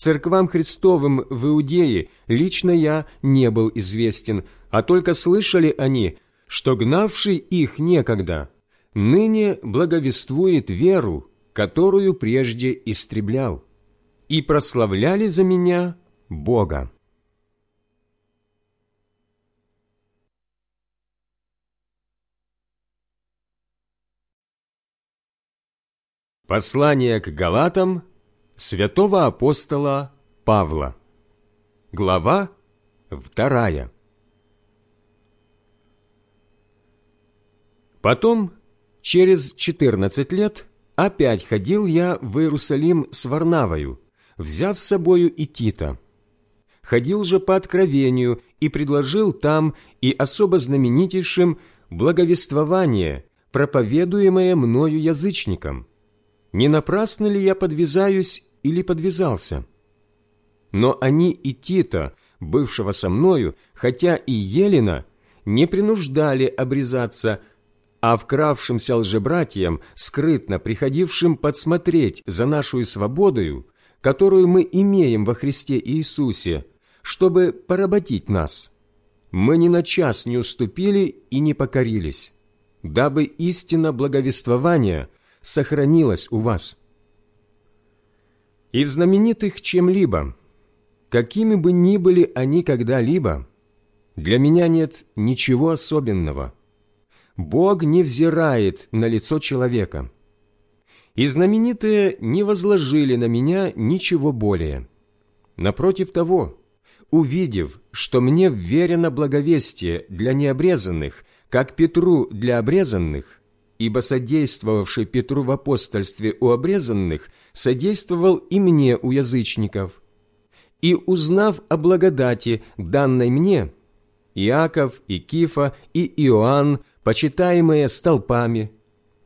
Церквам Христовым в Иудее лично я не был известен, а только слышали они, что гнавший их некогда, ныне благовествует веру, которую прежде истреблял, и прославляли за меня Бога. Послание к Галатам святого апостола Павла Глава вторая Потом, через четырнадцать лет, опять ходил я в Иерусалим с Варнавою, взяв с собою и Тита. Ходил же по откровению и предложил там и особо знаменитейшим благовествование, проповедуемое мною язычникам. Не напрасно ли я подвязаюсь или подвязался? Но они и Тита, бывшего со мною, хотя и Елена, не принуждали обрезаться, а вкравшимся лжебратьям, скрытно приходившим подсмотреть за нашу свободою, которую мы имеем во Христе Иисусе, чтобы поработить нас, мы ни на час не уступили и не покорились, дабы истина благовествования сохранилась у вас. И в знаменитых чем-либо, какими бы ни были они когда-либо, для меня нет ничего особенного. Бог не взирает на лицо человека. И знаменитые не возложили на меня ничего более. Напротив того, увидев, что мне вверено благовестие для необрезанных, как Петру для обрезанных, ибо содействовавший Петру в апостольстве у обрезанных, содействовал и мне у язычников. И узнав о благодати, данной мне, Иаков, и Кифа и Иоанн, почитаемые столпами,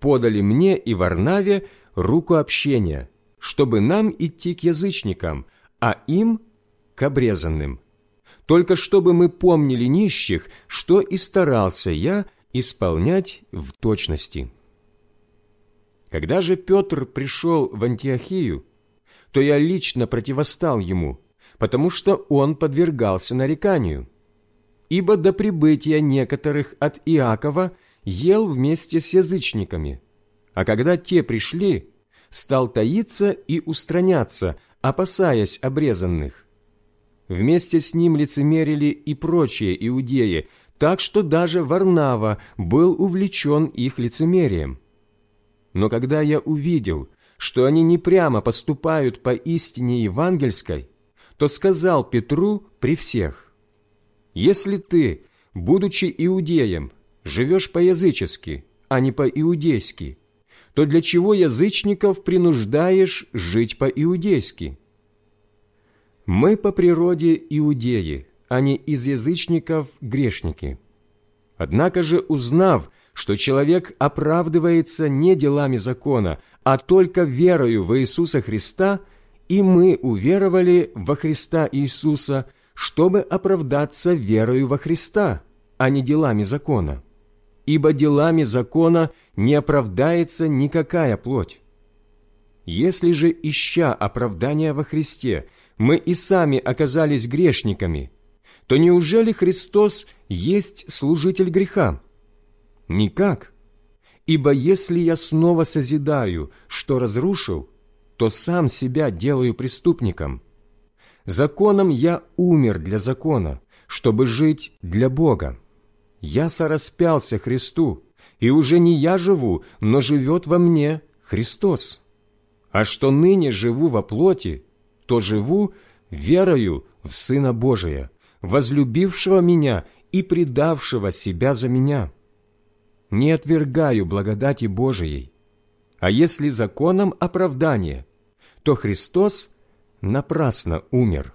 подали мне и Варнаве руку общения, чтобы нам идти к язычникам, а им – к обрезанным. Только чтобы мы помнили нищих, что и старался я исполнять в точности. Когда же Петр пришел в Антиохию, то я лично противостал ему, потому что он подвергался нареканию. Ибо до прибытия некоторых от Иакова ел вместе с язычниками, а когда те пришли, стал таиться и устраняться, опасаясь обрезанных. Вместе с ним лицемерили и прочие иудеи, так что даже Варнава был увлечен их лицемерием. Но когда я увидел, что они не прямо поступают по истине евангельской, то сказал Петру при всех, «Если ты, будучи иудеем, живешь по-язычески, а не по-иудейски, то для чего язычников принуждаешь жить по-иудейски?» Мы по природе иудеи, а не из язычников грешники. Однако же, узнав, что человек оправдывается не делами закона, а только верою в Иисуса Христа, и мы уверовали во Христа Иисуса, чтобы оправдаться верою во Христа, а не делами закона. Ибо делами закона не оправдается никакая плоть. Если же, ища оправдания во Христе, мы и сами оказались грешниками, то неужели Христос есть служитель греха? Никак. Ибо если я снова созидаю, что разрушил, то сам себя делаю преступником. Законом я умер для закона, чтобы жить для Бога. Я сораспялся Христу, и уже не я живу, но живет во мне Христос. А что ныне живу во плоти, то живу верою в Сына Божия, возлюбившего меня и предавшего себя за меня. Не отвергаю благодати Божией. А если законом оправдание, то Христос напрасно умер.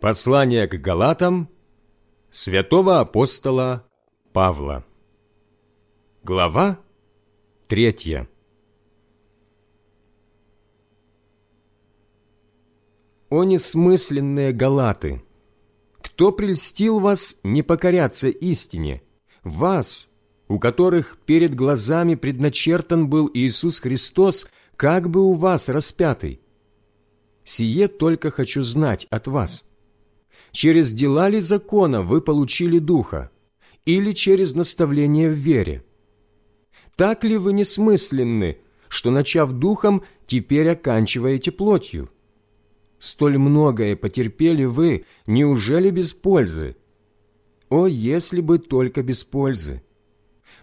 Послание к Галатам святого апостола Павла. Глава третья. О несмысленные галаты! Кто прельстил вас не покоряться истине? Вас, у которых перед глазами предначертан был Иисус Христос, как бы у вас распятый. Сие только хочу знать от вас. Через дела ли закона вы получили Духа? или через наставление в вере? Так ли вы несмысленны, что, начав духом, теперь оканчиваете плотью? Столь многое потерпели вы, неужели без пользы? О, если бы только без пользы!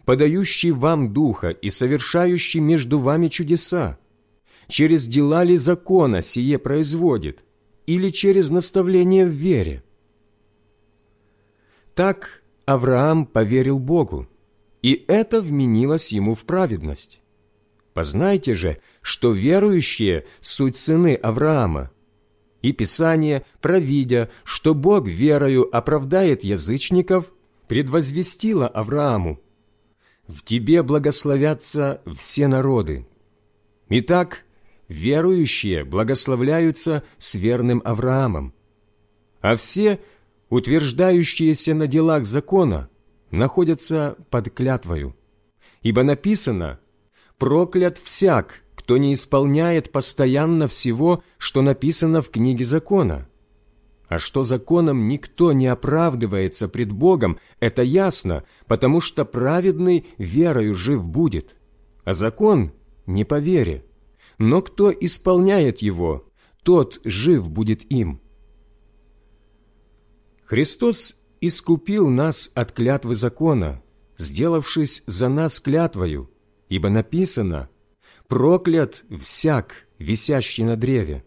Подающий вам духа и совершающий между вами чудеса, через дела ли закона сие производит, или через наставление в вере? Так Авраам поверил Богу, и это вменилось ему в праведность. Познайте же, что верующие – суть сыны Авраама. И Писание, провидя, что Бог верою оправдает язычников, предвозвестило Аврааму, «В тебе благословятся все народы». Итак, верующие благословляются с верным Авраамом, а все, утверждающиеся на делах закона, находятся под клятвою. Ибо написано – проклят всяк, кто не исполняет постоянно всего, что написано в книге закона. А что законом никто не оправдывается пред Богом, это ясно, потому что праведный верою жив будет, а закон не по вере. Но кто исполняет его, тот жив будет им. Христос искупил нас от клятвы закона, сделавшись за нас клятвою, ибо написано «Проклят всяк, висящий на древе».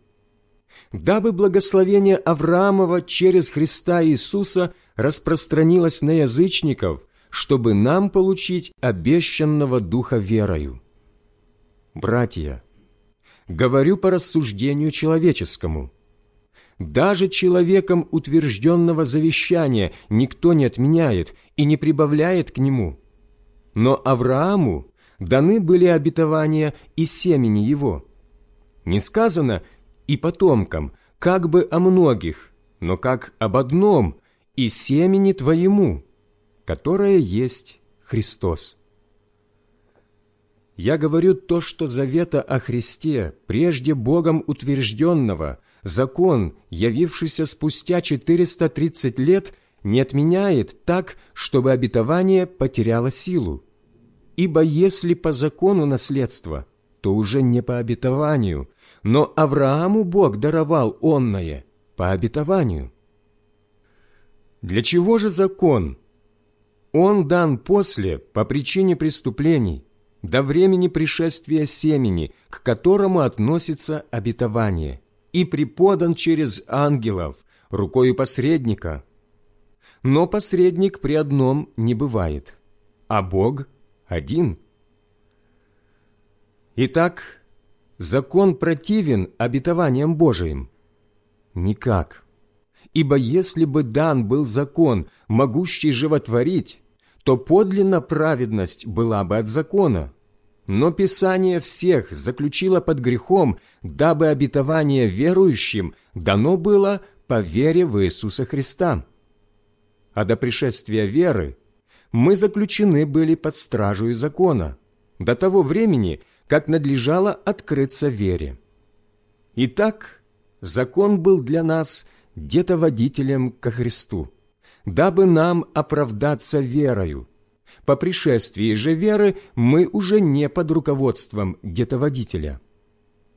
Дабы благословение Авраамова через Христа Иисуса распространилось на язычников, чтобы нам получить обещанного Духа верою. Братья, говорю по рассуждению человеческому. Даже человеком утвержденного завещания никто не отменяет и не прибавляет к нему. Но Аврааму даны были обетования и семени его. Не сказано «и потомкам», как бы о многих, но как об одном «и семени твоему», которое есть Христос. Я говорю то, что завета о Христе, прежде Богом утвержденного, закон, явившийся спустя 430 лет, не отменяет так, чтобы обетование потеряло силу. Ибо если по закону наследство, то уже не по обетованию, но Аврааму Бог даровал онное по обетованию. Для чего же закон? Он дан после, по причине преступлений, до времени пришествия семени, к которому относится обетование, и преподан через ангелов, рукою посредника. Но посредник при одном не бывает, а Бог – один. Итак, закон противен обетованиям Божиим? Никак. Ибо если бы дан был закон, могущий животворить, то подлинно праведность была бы от закона. Но Писание всех заключило под грехом, дабы обетование верующим дано было по вере в Иисуса Христа. А до пришествия веры мы заключены были под стражу закона до того времени, как надлежало открыться вере. Итак, закон был для нас детоводителем ко Христу, дабы нам оправдаться верою. По пришествии же веры мы уже не под руководством детоводителя.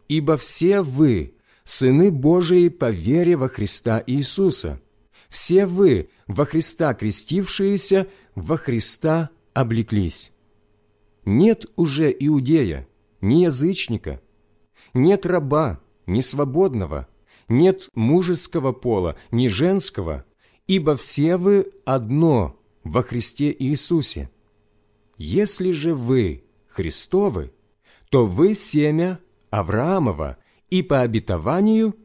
Ибо все вы – сыны Божии по вере во Христа Иисуса – все вы, во Христа крестившиеся, во Христа облеклись. Нет уже иудея, ни язычника, нет раба, ни свободного, нет мужеского пола, ни женского, ибо все вы одно во Христе Иисусе. Если же вы Христовы, то вы семя Авраамова и по обетованию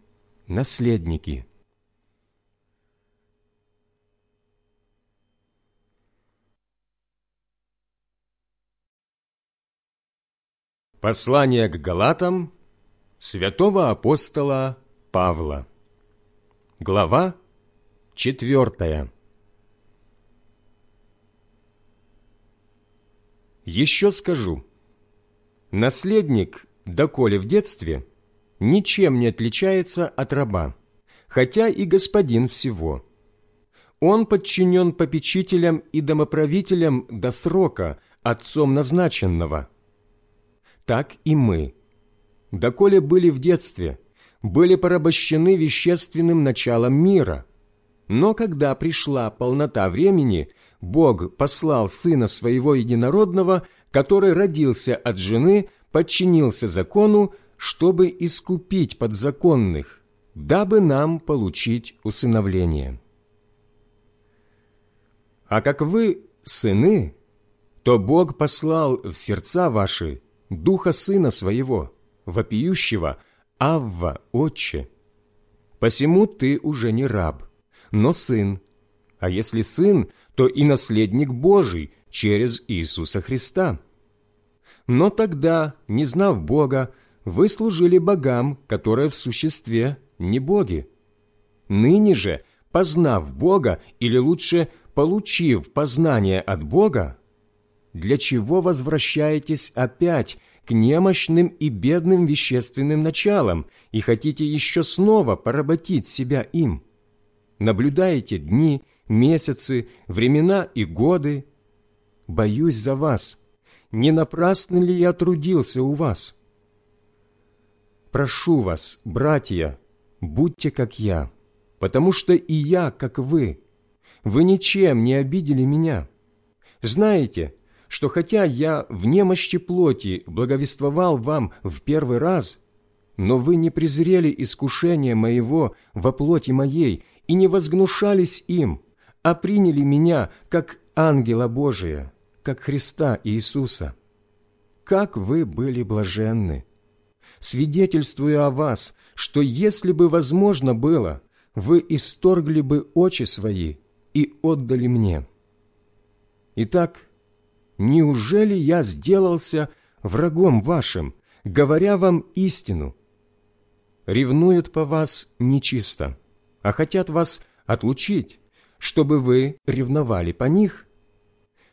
наследники. Послание к Галатам святого апостола Павла. Глава четвертая. Еще скажу. Наследник, доколе в детстве, ничем не отличается от раба, хотя и господин всего. Он подчинен попечителям и домоправителям до срока, отцом назначенного – так и мы. Доколе были в детстве, были порабощены вещественным началом мира. Но когда пришла полнота времени, Бог послал Сына Своего Единородного, который родился от жены, подчинился закону, чтобы искупить подзаконных, дабы нам получить усыновление. А как вы сыны, то Бог послал в сердца ваши Духа Сына Своего, вопиющего «Авва, Отче». Посему ты уже не раб, но сын, а если сын, то и наследник Божий через Иисуса Христа. Но тогда, не знав Бога, вы служили богам, которые в существе не боги. Ныне же, познав Бога, или лучше получив познание от Бога, для чего возвращаетесь опять к немощным и бедным вещественным началам и хотите еще снова поработить себя им? Наблюдаете дни, месяцы, времена и годы. Боюсь за вас. Не напрасно ли я трудился у вас? Прошу вас, братья, будьте как я, потому что и я, как вы. Вы ничем не обидели меня. Знаете, что хотя я в немощи плоти благовествовал вам в первый раз, но вы не презрели искушение моего во плоти моей и не возгнушались им, а приняли меня как ангела Божия, как Христа Иисуса. Как вы были блаженны! Свидетельствую о вас, что если бы возможно было, вы исторгли бы очи свои и отдали мне. Итак, неужели я сделался врагом вашим, говоря вам истину? Ревнуют по вас нечисто, а хотят вас отлучить, чтобы вы ревновали по них?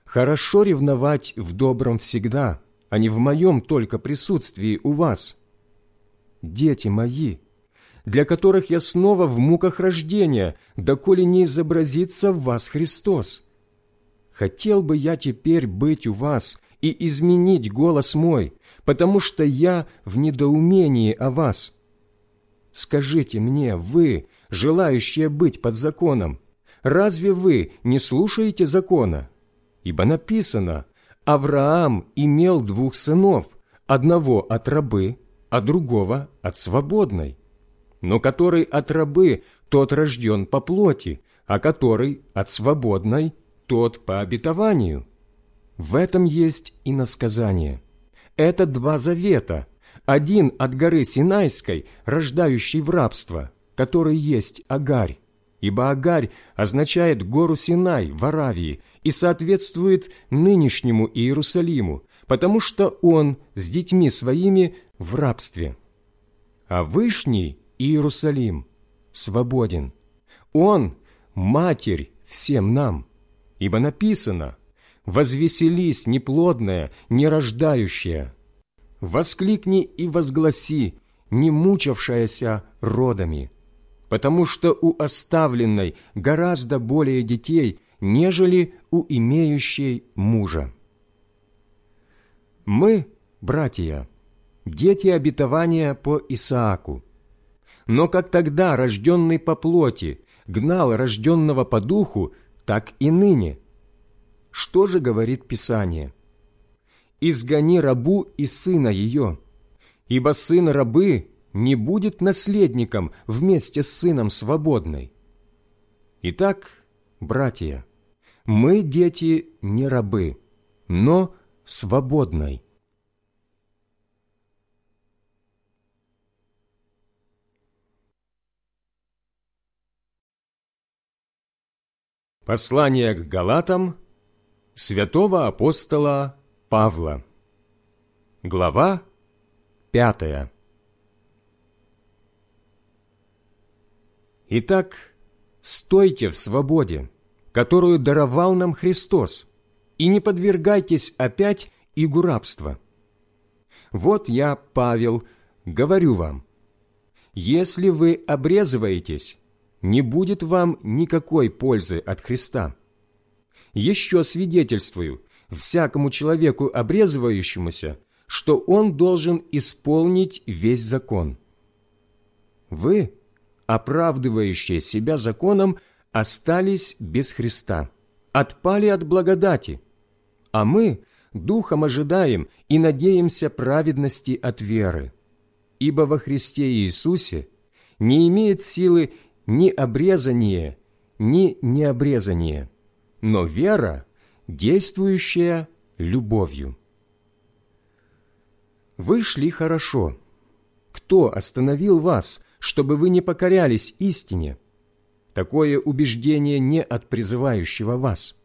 Хорошо ревновать в добром всегда, а не в моем только присутствии у вас. Дети мои, для которых я снова в муках рождения, доколе не изобразится в вас Христос. Хотел бы я теперь быть у вас и изменить голос мой, потому что я в недоумении о вас. Скажите мне, вы, желающие быть под законом, разве вы не слушаете закона? Ибо написано, Авраам имел двух сынов, одного от рабы, а другого от свободной. Но который от рабы, тот рожден по плоти, а который от свободной, тот по обетованию. В этом есть и насказание. Это два завета. Один от горы Синайской, рождающий в рабство, который есть Агарь, ибо Агарь означает гору Синай в Аравии и соответствует нынешнему Иерусалиму, потому что он с детьми своими в рабстве. А Вышний Иерусалим свободен. Он – Матерь всем нам – ибо написано «Возвеселись, неплодная, нерождающая, воскликни и возгласи, не мучавшаяся родами, потому что у оставленной гораздо более детей, нежели у имеющей мужа». Мы, братья, дети обетования по Исааку. Но как тогда рожденный по плоти гнал рожденного по духу, так и ныне. Что же говорит Писание? «Изгони рабу и сына ее, ибо сын рабы не будет наследником вместе с сыном свободной». Итак, братья, мы дети не рабы, но свободной. Послание к Галатам святого апостола Павла. Глава пятая. Итак, стойте в свободе, которую даровал нам Христос, и не подвергайтесь опять игу рабства. Вот я, Павел, говорю вам, если вы обрезываетесь, не будет вам никакой пользы от Христа. Еще свидетельствую всякому человеку обрезывающемуся, что он должен исполнить весь закон. Вы, оправдывающие себя законом, остались без Христа, отпали от благодати, а мы духом ожидаем и надеемся праведности от веры. Ибо во Христе Иисусе не имеет силы ни обрезание, ни необрезание, но вера, действующая любовью. Вы шли хорошо. Кто остановил вас, чтобы вы не покорялись истине? Такое убеждение не от призывающего вас.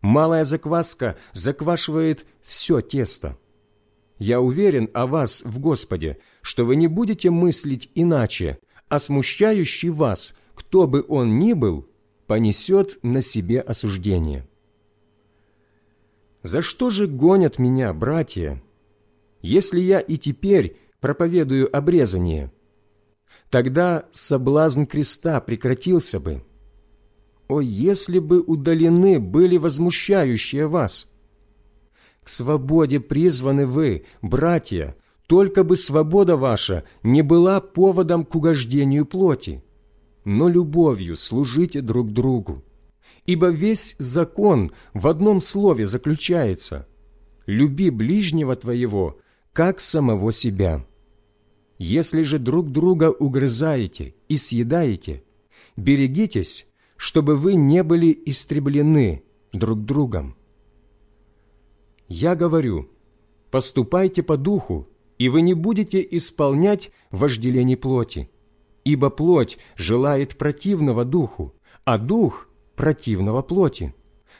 Малая закваска заквашивает все тесто. Я уверен о вас в Господе, что вы не будете мыслить иначе, а смущающий вас, кто бы он ни был, понесет на себе осуждение. За что же гонят меня, братья, если я и теперь проповедую обрезание? Тогда соблазн креста прекратился бы. О, если бы удалены были возмущающие вас! К свободе призваны вы, братья, только бы свобода ваша не была поводом к угождению плоти, но любовью служите друг другу. Ибо весь закон в одном слове заключается «люби ближнего твоего, как самого себя». Если же друг друга угрызаете и съедаете, берегитесь, чтобы вы не были истреблены друг другом. Я говорю, поступайте по духу, и вы не будете исполнять вожделений плоти, ибо плоть желает противного духу, а дух – противного плоти.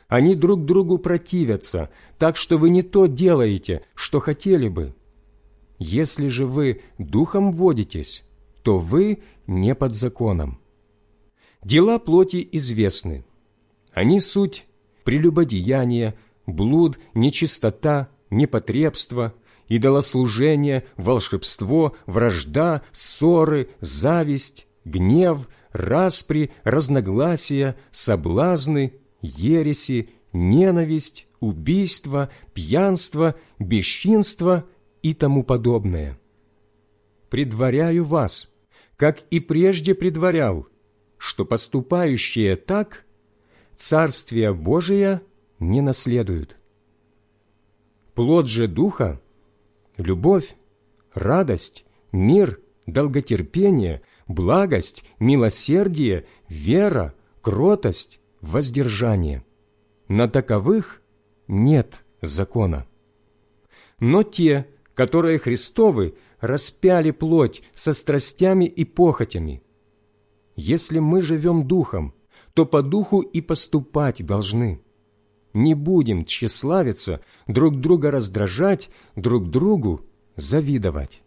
Они друг другу противятся, так что вы не то делаете, что хотели бы. Если же вы духом водитесь, то вы не под законом. Дела плоти известны. Они суть прелюбодеяние, блуд, нечистота, непотребство, идолослужение, волшебство, вражда, ссоры, зависть, гнев, распри, разногласия, соблазны, ереси, ненависть, убийство, пьянство, бесчинство и тому подобное. Предваряю вас, как и прежде предварял, что поступающие так Царствие Божие не наследуют. Плод же Духа – любовь, радость, мир, долготерпение, благость, милосердие, вера, кротость, воздержание. На таковых нет закона. Но те, которые Христовы, распяли плоть со страстями и похотями. Если мы живем Духом, то по Духу и поступать должны – не будем тщеславиться, друг друга раздражать, друг другу завидовать.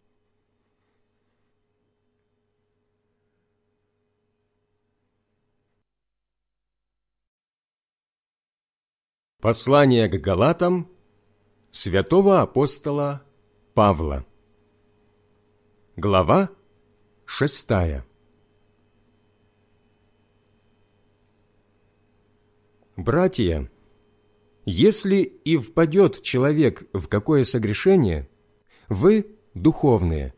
Послание к Галатам святого апостола Павла Глава шестая Братья, если и впадет человек в какое согрешение, вы, духовные,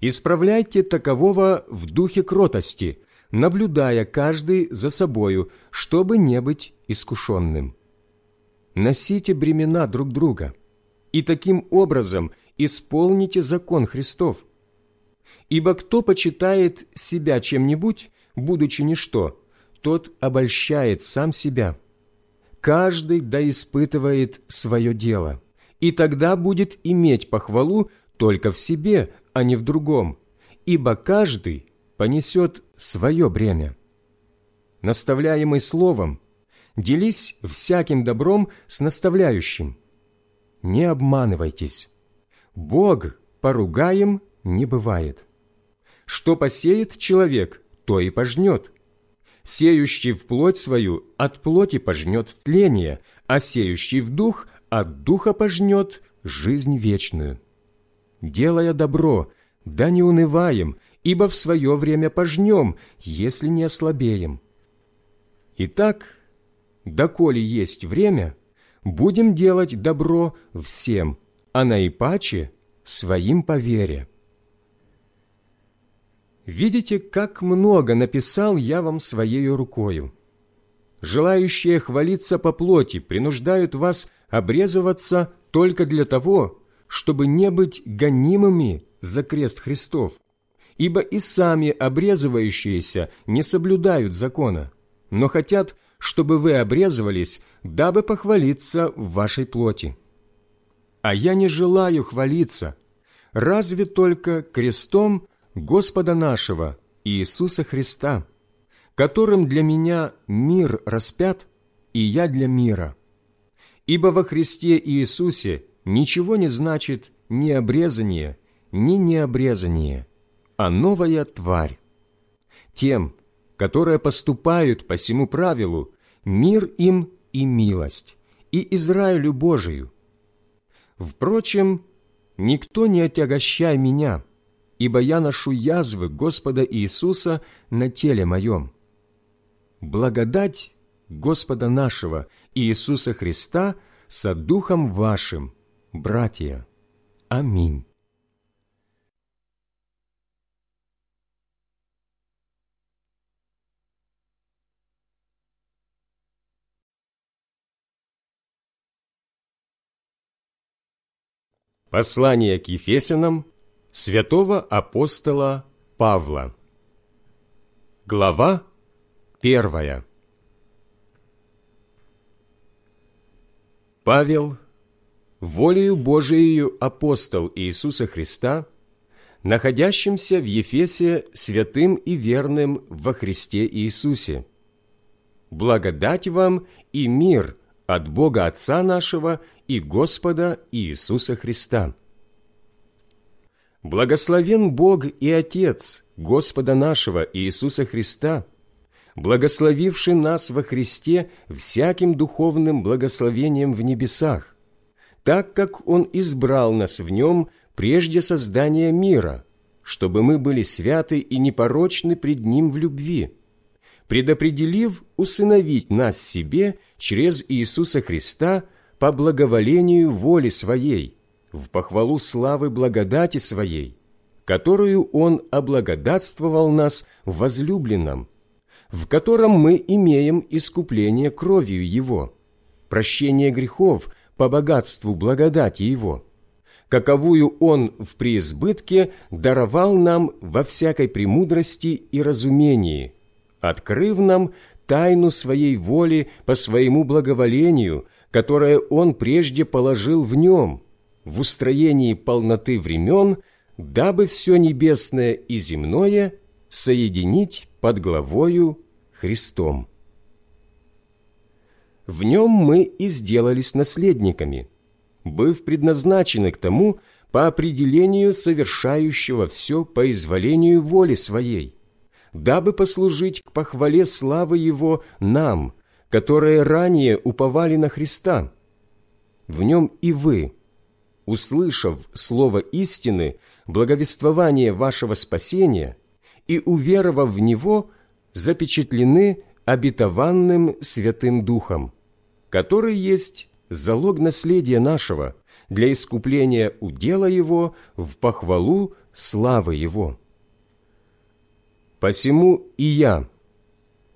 исправляйте такового в духе кротости, наблюдая каждый за собою, чтобы не быть искушенным. Носите бремена друг друга, и таким образом исполните закон Христов. Ибо кто почитает себя чем-нибудь, будучи ничто, тот обольщает сам себя – каждый да испытывает свое дело, и тогда будет иметь похвалу только в себе, а не в другом, ибо каждый понесет свое бремя. Наставляемый словом, делись всяким добром с наставляющим. Не обманывайтесь. Бог поругаем не бывает. Что посеет человек, то и пожнет сеющий в плоть свою от плоти пожнет тление, а сеющий в дух от духа пожнет жизнь вечную. Делая добро, да не унываем, ибо в свое время пожнем, если не ослабеем. Итак, доколе есть время, будем делать добро всем, а наипаче своим по вере. Видите, как много написал я вам своей рукою. Желающие хвалиться по плоти принуждают вас обрезываться только для того, чтобы не быть гонимыми за крест Христов, ибо и сами обрезывающиеся не соблюдают закона, но хотят, чтобы вы обрезывались, дабы похвалиться в вашей плоти. А я не желаю хвалиться, разве только крестом Господа нашего Иисуса Христа, которым для меня мир распят, и я для мира. Ибо во Христе Иисусе ничего не значит ни обрезание, ни необрезание, а новая тварь. Тем, которые поступают по всему правилу, мир им и милость, и Израилю Божию. Впрочем, никто не отягощай меня, ибо я ношу язвы Господа Иисуса на теле моем. Благодать Господа нашего Иисуса Христа со Духом вашим, братья. Аминь. Послание к Ефесянам святого апостола Павла. Глава первая. Павел, волею Божией апостол Иисуса Христа, находящимся в Ефесе святым и верным во Христе Иисусе. Благодать вам и мир от Бога Отца нашего и Господа Иисуса Христа. Благословен Бог и Отец Господа нашего Иисуса Христа, благословивший нас во Христе всяким духовным благословением в небесах, так как Он избрал нас в Нем прежде создания мира, чтобы мы были святы и непорочны пред Ним в любви, предопределив усыновить нас себе через Иисуса Христа – по благоволению воли Своей, в похвалу славы благодати Своей, которую Он облагодатствовал нас в возлюбленном, в котором мы имеем искупление кровью Его, прощение грехов по богатству благодати Его, каковую Он в преизбытке даровал нам во всякой премудрости и разумении, открыв нам тайну Своей воли по Своему благоволению, которое Он прежде положил в нем, в устроении полноты времен, дабы все небесное и земное соединить под главою Христом. В нем мы и сделались наследниками, быв предназначены к тому по определению совершающего все по изволению воли Своей, дабы послужить к похвале славы Его нам, которые ранее уповали на Христа. В нем и вы, услышав слово истины, благовествование вашего спасения и уверовав в него, запечатлены обетованным Святым Духом, который есть залог наследия нашего для искупления удела Его в похвалу славы Его. Посему и я –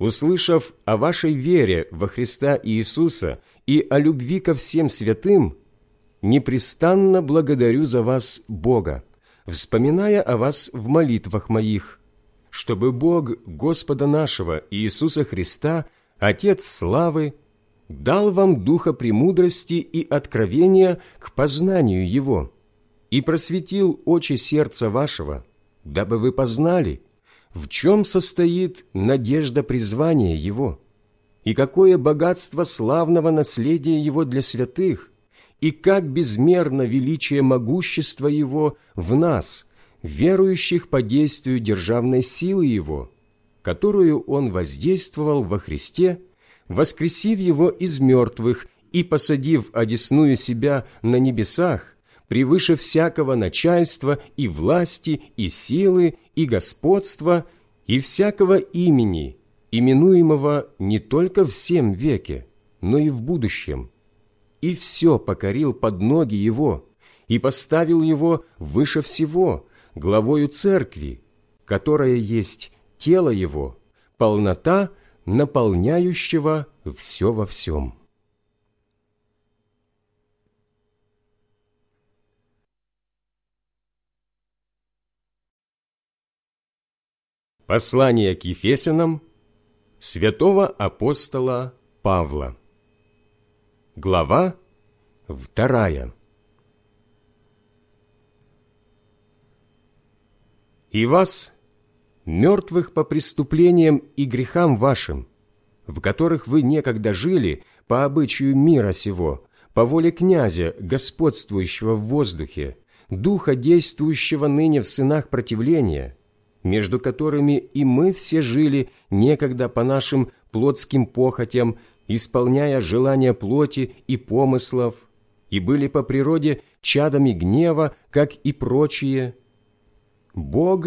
услышав о вашей вере во Христа Иисуса и о любви ко всем святым, непрестанно благодарю за вас Бога, вспоминая о вас в молитвах моих, чтобы Бог Господа нашего Иисуса Христа, Отец славы, дал вам духа премудрости и откровения к познанию Его и просветил очи сердца вашего, дабы вы познали – в чем состоит надежда призвания Его, и какое богатство славного наследия Его для святых, и как безмерно величие могущества Его в нас, верующих по действию державной силы Его, которую Он воздействовал во Христе, воскресив Его из мертвых и посадив одесную себя на небесах, превыше всякого начальства и власти, и силы, и господства, и всякого имени, именуемого не только в всем веке, но и в будущем. И все покорил под ноги его, и поставил его выше всего, главою церкви, которая есть тело его, полнота, наполняющего все во всем. Послание к Ефесянам святого апостола Павла. Глава вторая. И вас, мертвых по преступлениям и грехам вашим, в которых вы некогда жили по обычаю мира сего, по воле князя, господствующего в воздухе, духа, действующего ныне в сынах противления, между которыми и мы все жили некогда по нашим плотским похотям, исполняя желания плоти и помыслов, и были по природе чадами гнева, как и прочие. Бог,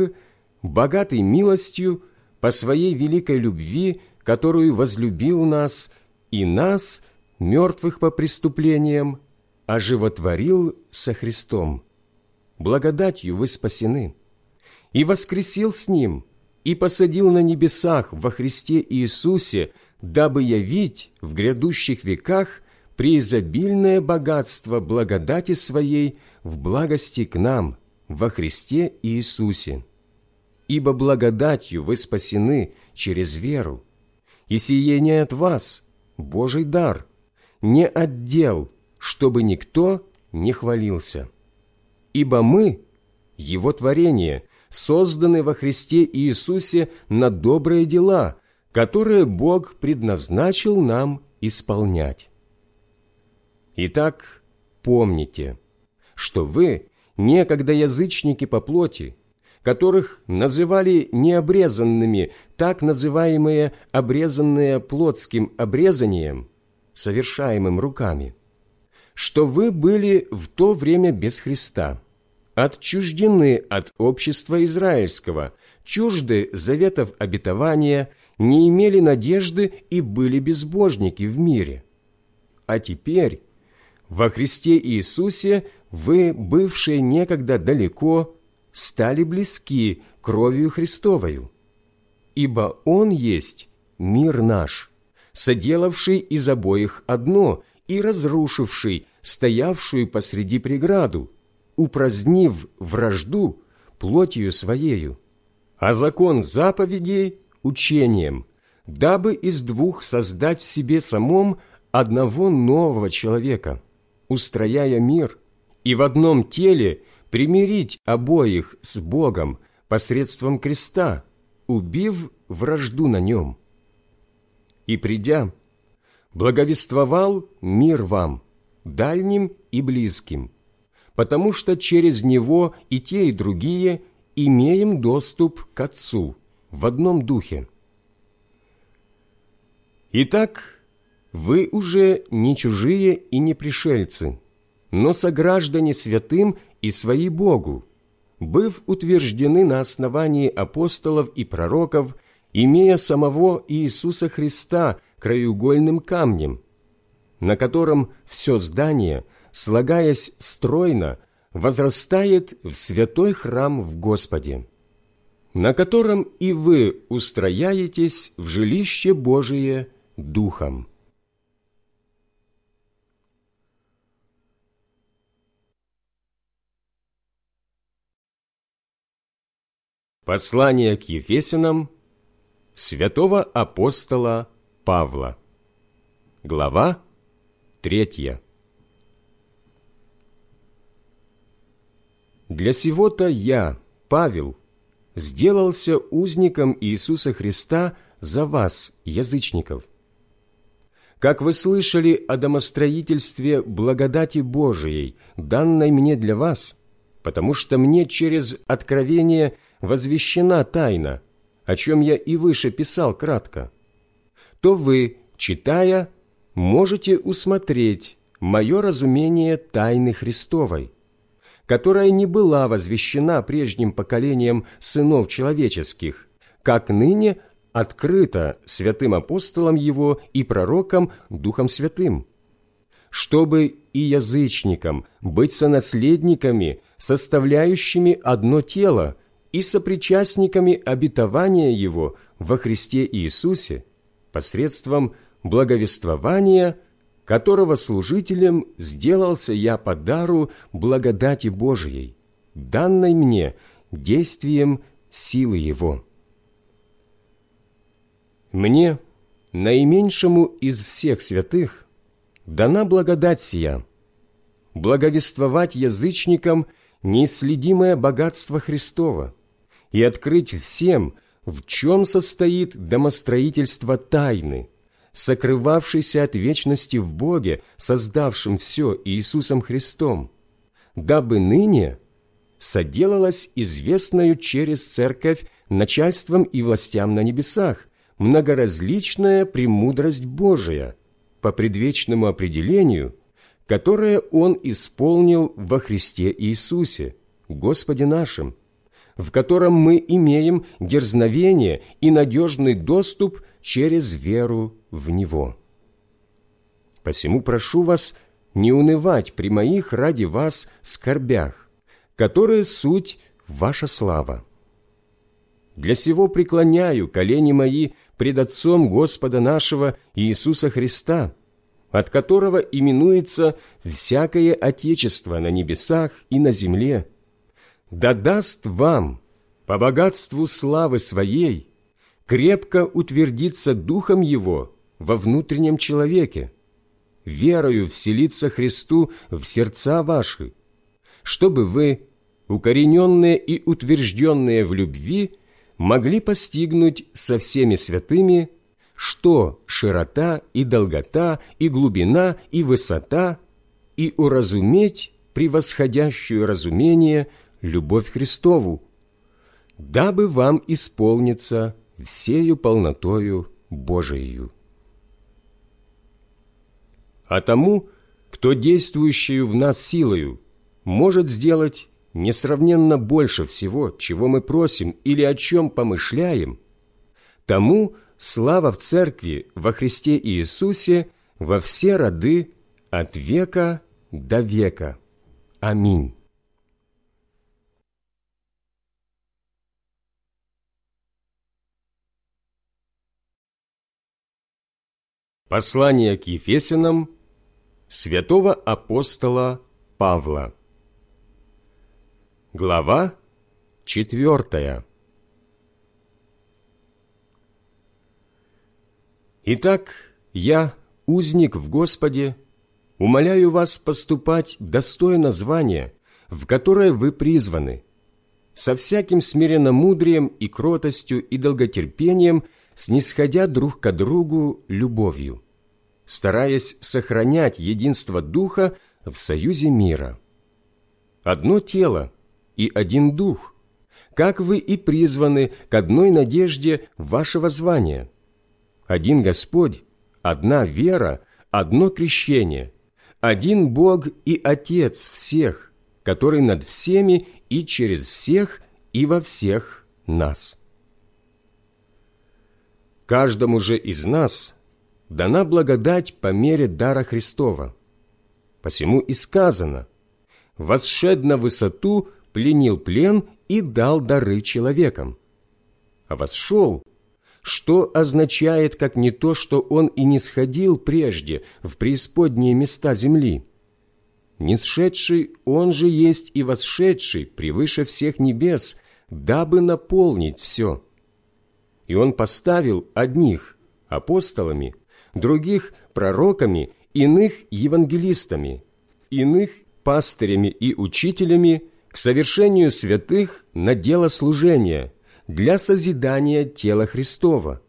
богатый милостью, по своей великой любви, которую возлюбил нас, и нас, мертвых по преступлениям, оживотворил со Христом. Благодатью вы спасены. И воскресил с Ним, и посадил на небесах во Христе Иисусе, дабы явить в грядущих веках преизобильное богатство благодати Своей в благости к нам во Христе Иисусе. Ибо благодатью вы спасены через веру, и сие не от вас, Божий дар, не отдел, чтобы никто не хвалился. Ибо мы, Его творение, созданы во Христе Иисусе на добрые дела, которые Бог предназначил нам исполнять. Итак, помните, что вы, некогда язычники по плоти, которых называли необрезанными, так называемые обрезанные плотским обрезанием, совершаемым руками, что вы были в то время без Христа, отчуждены от общества израильского, чужды заветов обетования, не имели надежды и были безбожники в мире. А теперь во Христе Иисусе вы, бывшие некогда далеко, стали близки кровью Христовою. Ибо Он есть мир наш, соделавший из обоих одно и разрушивший стоявшую посреди преграду, упразднив вражду плотью своею, а закон заповедей – учением, дабы из двух создать в себе самом одного нового человека, устрояя мир, и в одном теле примирить обоих с Богом посредством креста, убив вражду на нем. И придя, благовествовал мир вам, дальним и близким, потому что через него и те, и другие имеем доступ к Отцу в одном духе. Итак, вы уже не чужие и не пришельцы, но сограждане святым и свои Богу, быв утверждены на основании апостолов и пророков, имея самого Иисуса Христа краеугольным камнем, на котором все здание – слагаясь стройно, возрастает в святой храм в Господе, на котором и вы устрояетесь в жилище Божие Духом. Послание к Ефесянам святого апостола Павла. Глава третья. Для сего-то я, Павел, сделался узником Иисуса Христа за вас, язычников. Как вы слышали о домостроительстве благодати Божией, данной мне для вас, потому что мне через откровение возвещена тайна, о чем я и выше писал кратко, то вы, читая, можете усмотреть мое разумение тайны Христовой, которая не была возвещена прежним поколением сынов человеческих, как ныне открыта святым апостолом его и пророком Духом Святым, чтобы и язычникам быть сонаследниками, составляющими одно тело и сопричастниками обетования его во Христе Иисусе посредством благовествования – которого служителем сделался я по дару благодати Божией, данной мне действием силы Его. Мне, наименьшему из всех святых дана благодать сия, благовествовать язычникам неисследимое богатство Христова и открыть всем, в чем состоит домостроительство тайны, сокрывавшейся от вечности в Боге, создавшем все Иисусом Христом, дабы ныне соделалась известною через Церковь начальством и властям на небесах, многоразличная премудрость Божия по предвечному определению, которое Он исполнил во Христе Иисусе, Господе нашим, в котором мы имеем дерзновение и надежный доступ через веру в Него. Посему прошу вас не унывать при моих ради вас скорбях, которые суть ваша слава. Для сего преклоняю колени мои пред Отцом Господа нашего Иисуса Христа, от которого именуется всякое Отечество на небесах и на земле, да даст вам, по богатству славы Своей, крепко утвердиться Духом Его во внутреннем человеке, верою вселиться Христу в сердца ваши, чтобы вы, укорененные и утвержденные в любви, могли постигнуть со всеми святыми, что широта и долгота, и глубина, и высота, и уразуметь превосходящую разумение любовь Христову, дабы вам исполниться всею полнотою Божией. А тому, кто действующую в нас силою, может сделать несравненно больше всего, чего мы просим или о чем помышляем, тому слава в Церкви во Христе Иисусе во все роды от века до века. Аминь. Послание к Ефесянам святого апостола Павла. Глава четвертая Итак, я, узник в Господе, умоляю вас поступать достойно звания, в которое вы призваны, со всяким смиренно-мудрием и кротостью и долготерпением, снисходя друг к другу любовью, стараясь сохранять единство Духа в союзе мира. Одно тело – и один Дух, как вы и призваны к одной надежде вашего звания. Один Господь, одна вера, одно крещение, один Бог и Отец всех, который над всеми и через всех и во всех нас. Каждому же из нас дана благодать по мере дара Христова. Посему и сказано, «Восшед на высоту пленил плен и дал дары человекам. А восшел, что означает, как не то, что он и не сходил прежде в преисподние места земли. Нисшедший он же есть и восшедший превыше всех небес, дабы наполнить все. И он поставил одних апостолами, других пророками, иных евангелистами, иных пастырями и учителями, к совершению святых на дело служения, для созидания тела Христова,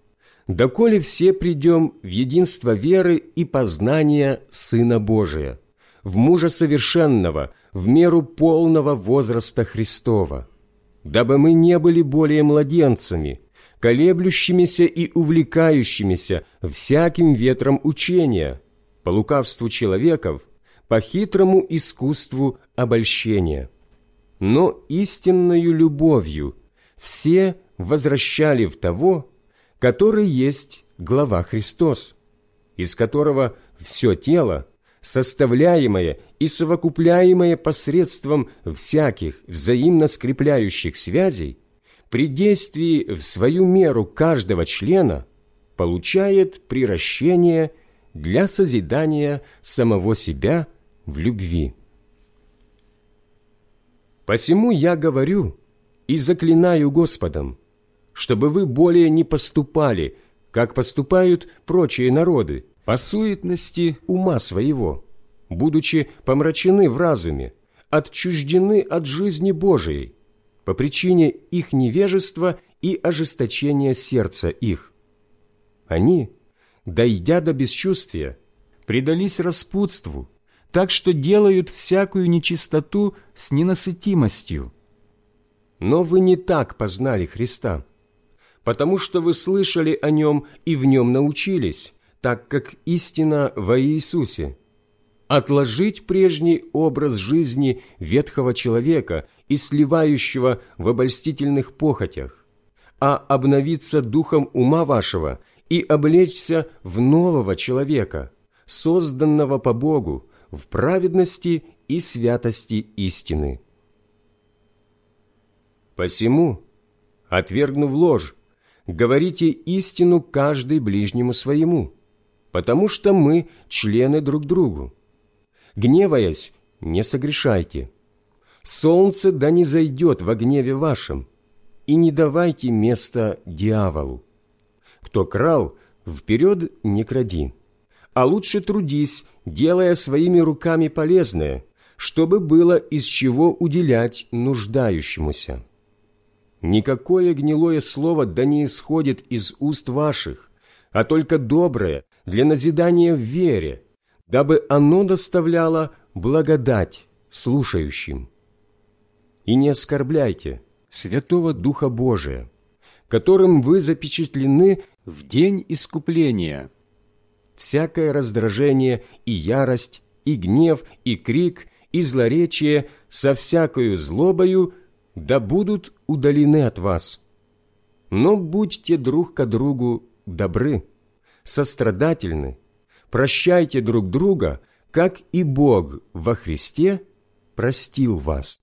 доколе все придем в единство веры и познания Сына Божия, в мужа совершенного, в меру полного возраста Христова, дабы мы не были более младенцами, колеблющимися и увлекающимися всяким ветром учения, по лукавству человеков, по хитрому искусству обольщения. Но истинною любовью все возвращали в того, который есть глава Христос, из которого все тело, составляемое и совокупляемое посредством всяких взаимно скрепляющих связей, при действии в свою меру каждого члена получает приращение для созидания самого себя в любви. Посему я говорю и заклинаю Господом, чтобы вы более не поступали, как поступают прочие народы, по суетности ума своего, будучи помрачены в разуме, отчуждены от жизни Божией, по причине их невежества и ожесточения сердца их. Они, дойдя до бесчувствия, предались распутству, так что делают всякую нечистоту с ненасытимостью. Но вы не так познали Христа, потому что вы слышали о Нем и в Нем научились, так как истина во Иисусе. Отложить прежний образ жизни ветхого человека и сливающего в обольстительных похотях, а обновиться духом ума вашего и облечься в нового человека, созданного по Богу, в праведности и святости истины. Посему, отвергнув ложь, говорите истину каждый ближнему своему, потому что мы члены друг другу. Гневаясь, не согрешайте. Солнце да не зайдет во гневе вашем, и не давайте места дьяволу. Кто крал, вперед не кради, а лучше трудись, делая своими руками полезное, чтобы было из чего уделять нуждающемуся. Никакое гнилое слово да не исходит из уст ваших, а только доброе для назидания в вере, дабы оно доставляло благодать слушающим. И не оскорбляйте Святого Духа Божия, которым вы запечатлены в день искупления. Всякое раздражение и ярость, и гнев, и крик, и злоречие со всякою злобою да будут удалены от вас. Но будьте друг к другу добры, сострадательны, прощайте друг друга, как и Бог во Христе простил вас.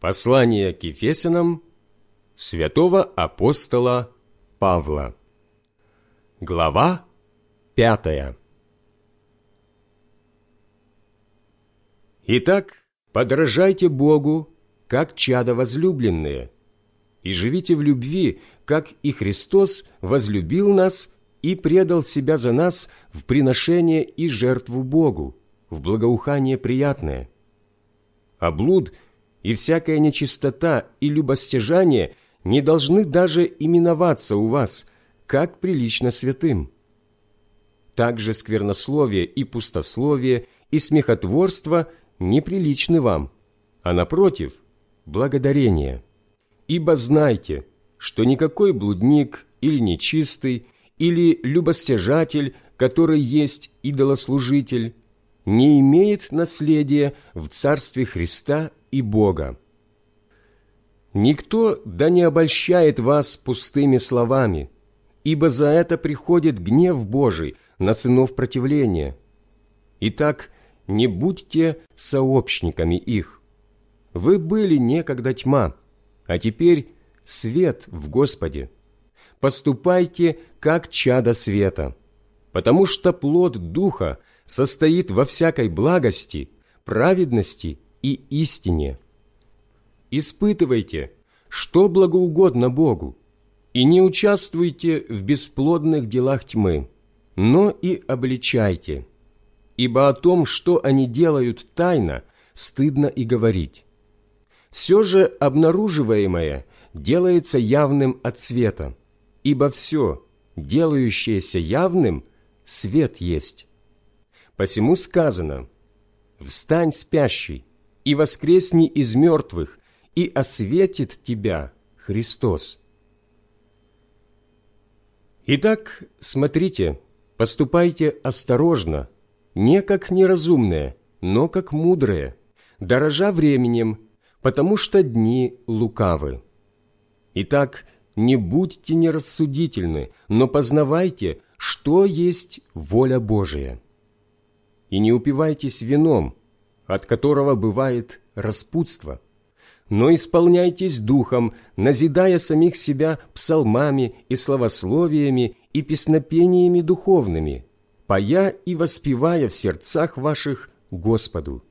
Послание к Ефесянам святого апостола Павла. Глава пятая. Итак, подражайте Богу, как чада возлюбленные, и живите в любви, как и Христос возлюбил нас и предал себя за нас в приношение и жертву Богу, в благоухание приятное. А блуд – и всякая нечистота и любостяжание не должны даже именоваться у вас, как прилично святым. Также сквернословие и пустословие и смехотворство неприличны вам, а напротив, благодарение. Ибо знайте, что никакой блудник или нечистый, или любостяжатель, который есть идолослужитель, не имеет наследия в Царстве Христа и Бога. Никто да не обольщает вас пустыми словами, ибо за это приходит гнев Божий на сынов противления. Итак, не будьте сообщниками их. Вы были некогда тьма, а теперь свет в Господе. Поступайте, как чада света, потому что плод Духа состоит во всякой благости, праведности и истине. Испытывайте, что благоугодно Богу, и не участвуйте в бесплодных делах тьмы, но и обличайте, ибо о том, что они делают тайно, стыдно и говорить. Все же обнаруживаемое делается явным от света, ибо все, делающееся явным, свет есть. Посему сказано «Встань, спящий, и воскресни из мертвых, и осветит тебя Христос». Итак, смотрите, поступайте осторожно, не как неразумные, но как мудрые, дорожа временем, потому что дни лукавы. Итак, не будьте нерассудительны, но познавайте, что есть воля Божия. И не упивайтесь вином, от которого бывает распутство. Но исполняйтесь духом, назидая самих себя псалмами и словословиями и песнопениями духовными, поя и воспевая в сердцах ваших Господу.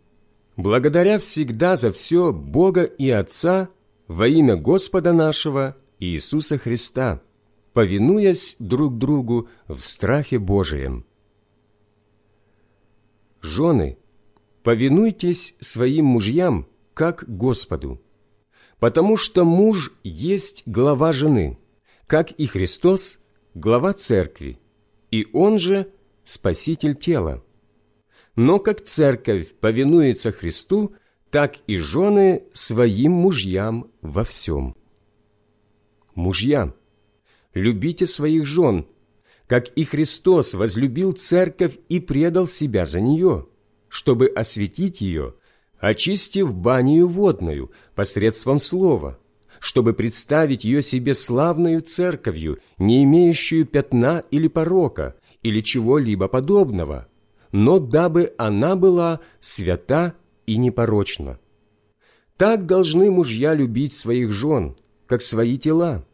благодаря всегда за все Бога и Отца во имя Господа нашего Иисуса Христа, повинуясь друг другу в страхе Божием. Жены, повинуйтесь своим мужьям, как Господу, потому что муж есть глава жены, как и Христос – глава церкви, и он же – спаситель тела. Но как церковь повинуется Христу, так и жены своим мужьям во всем. Мужья, любите своих жен, как и Христос возлюбил церковь и предал себя за нее, чтобы осветить ее, очистив банию водную посредством слова, чтобы представить ее себе славную церковью, не имеющую пятна или порока, или чего-либо подобного, но дабы она была свята и непорочна. Так должны мужья любить своих жен, как свои тела.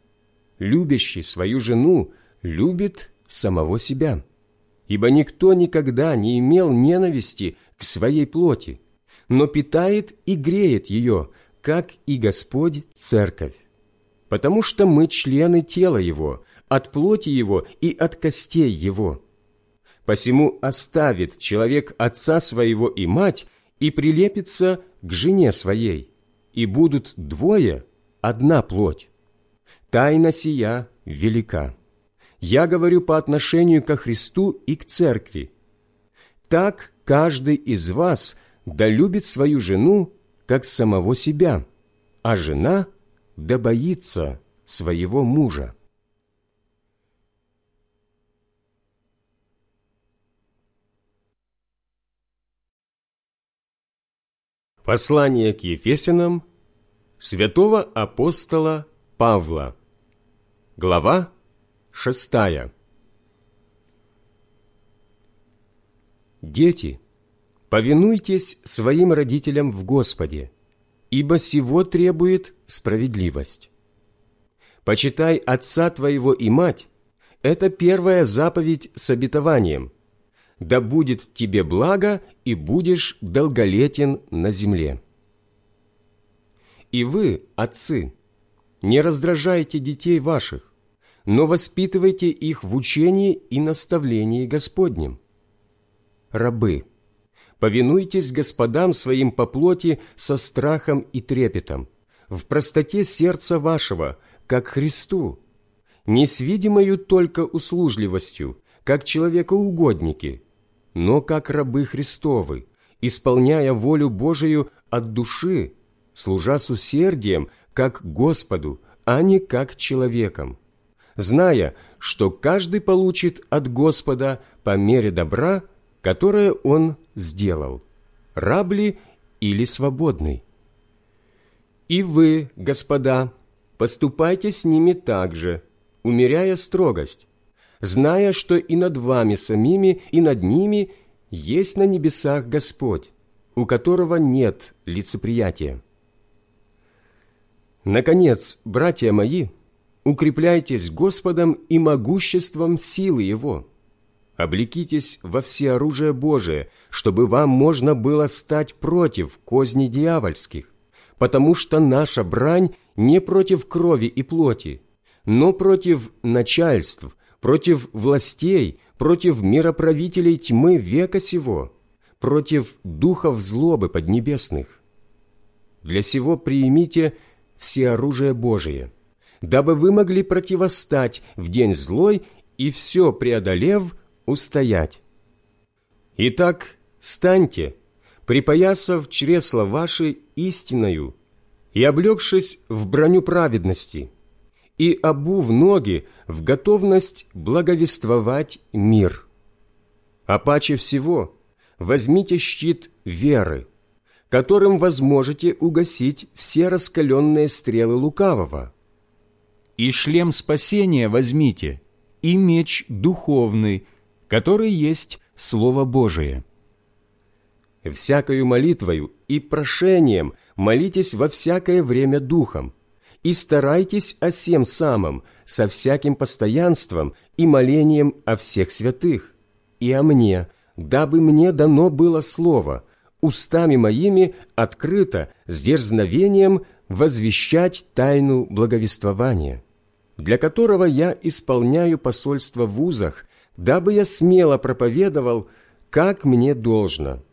Любящий свою жену любит самого себя, ибо никто никогда не имел ненависти к своей плоти, но питает и греет ее, как и Господь Церковь. Потому что мы члены тела Его, от плоти Его и от костей Его. Посему оставит человек отца своего и мать и прилепится к жене своей, и будут двое одна плоть. Тайна сия велика. Я говорю по отношению ко Христу и к Церкви. Так каждый из вас да любит свою жену, как самого себя, а жена да боится своего мужа. Послание к Ефесянам святого апостола Павла. Глава шестая. Дети, повинуйтесь своим родителям в Господе, ибо сего требует справедливость. Почитай отца твоего и мать, это первая заповедь с обетованием, да будет тебе благо, и будешь долголетен на земле. И вы, отцы, не раздражайте детей ваших, но воспитывайте их в учении и наставлении Господнем. Рабы, повинуйтесь господам своим по плоти со страхом и трепетом, в простоте сердца вашего, как Христу, не с видимою только услужливостью, как человекоугодники, но как рабы Христовы, исполняя волю Божию от души, служа с усердием, как Господу, а не как человеком, зная, что каждый получит от Господа по мере добра, которое он сделал, раб ли или свободный. И вы, господа, поступайте с ними так же, умеряя строгость, зная, что и над вами самими, и над ними есть на небесах Господь, у которого нет лицеприятия. Наконец, братья мои, укрепляйтесь Господом и могуществом силы Его. Облекитесь во все оружие Божие, чтобы вам можно было стать против козней дьявольских, потому что наша брань не против крови и плоти, но против начальств, против властей, против мироправителей тьмы века сего, против духов злобы поднебесных. Для сего приимите все оружие Божие, дабы вы могли противостать в день злой и все преодолев устоять. Итак, станьте, припоясав чресла ваши истиною и облегшись в броню праведности – и обув ноги в готовность благовествовать мир. А паче всего возьмите щит веры, которым возможете угасить все раскаленные стрелы лукавого. И шлем спасения возьмите, и меч духовный, который есть Слово Божие. Всякою молитвою и прошением молитесь во всякое время Духом, и старайтесь о всем самом, со всяким постоянством и молением о всех святых, и о мне, дабы мне дано было слово, устами моими открыто, с дерзновением возвещать тайну благовествования, для которого я исполняю посольство в вузах, дабы я смело проповедовал, как мне должно.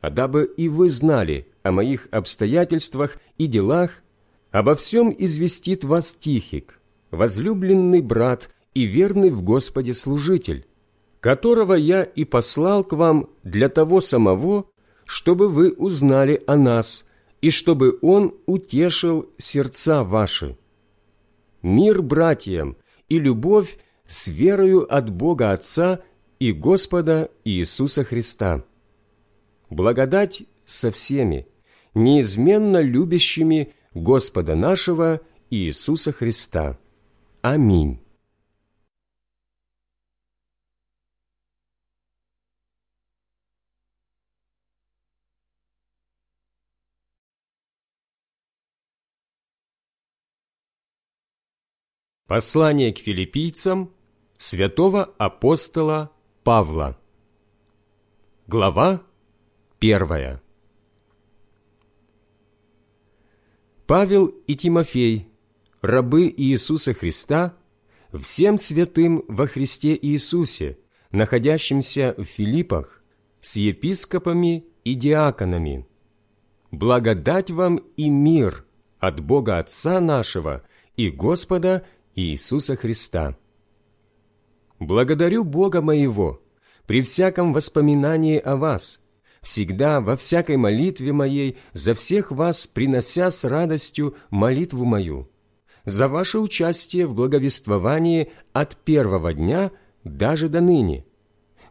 А дабы и вы знали о моих обстоятельствах и делах, обо всем известит вас Тихик, возлюбленный брат и верный в Господе служитель, которого я и послал к вам для того самого, чтобы вы узнали о нас и чтобы он утешил сердца ваши. Мир братьям и любовь с верою от Бога Отца и Господа Иисуса Христа. Благодать со всеми, неизменно любящими Господа нашего Иисуса Христа. Аминь. Послание к филиппийцам святого апостола Павла. Глава первая. Павел и Тимофей, рабы Иисуса Христа, всем святым во Христе Иисусе, находящимся в Филиппах, с епископами и диаконами. Благодать вам и мир от Бога Отца нашего и Господа Иисуса Христа. Благодарю Бога моего при всяком воспоминании о вас, всегда во всякой молитве моей за всех вас принося с радостью молитву мою, за ваше участие в благовествовании от первого дня даже до ныне,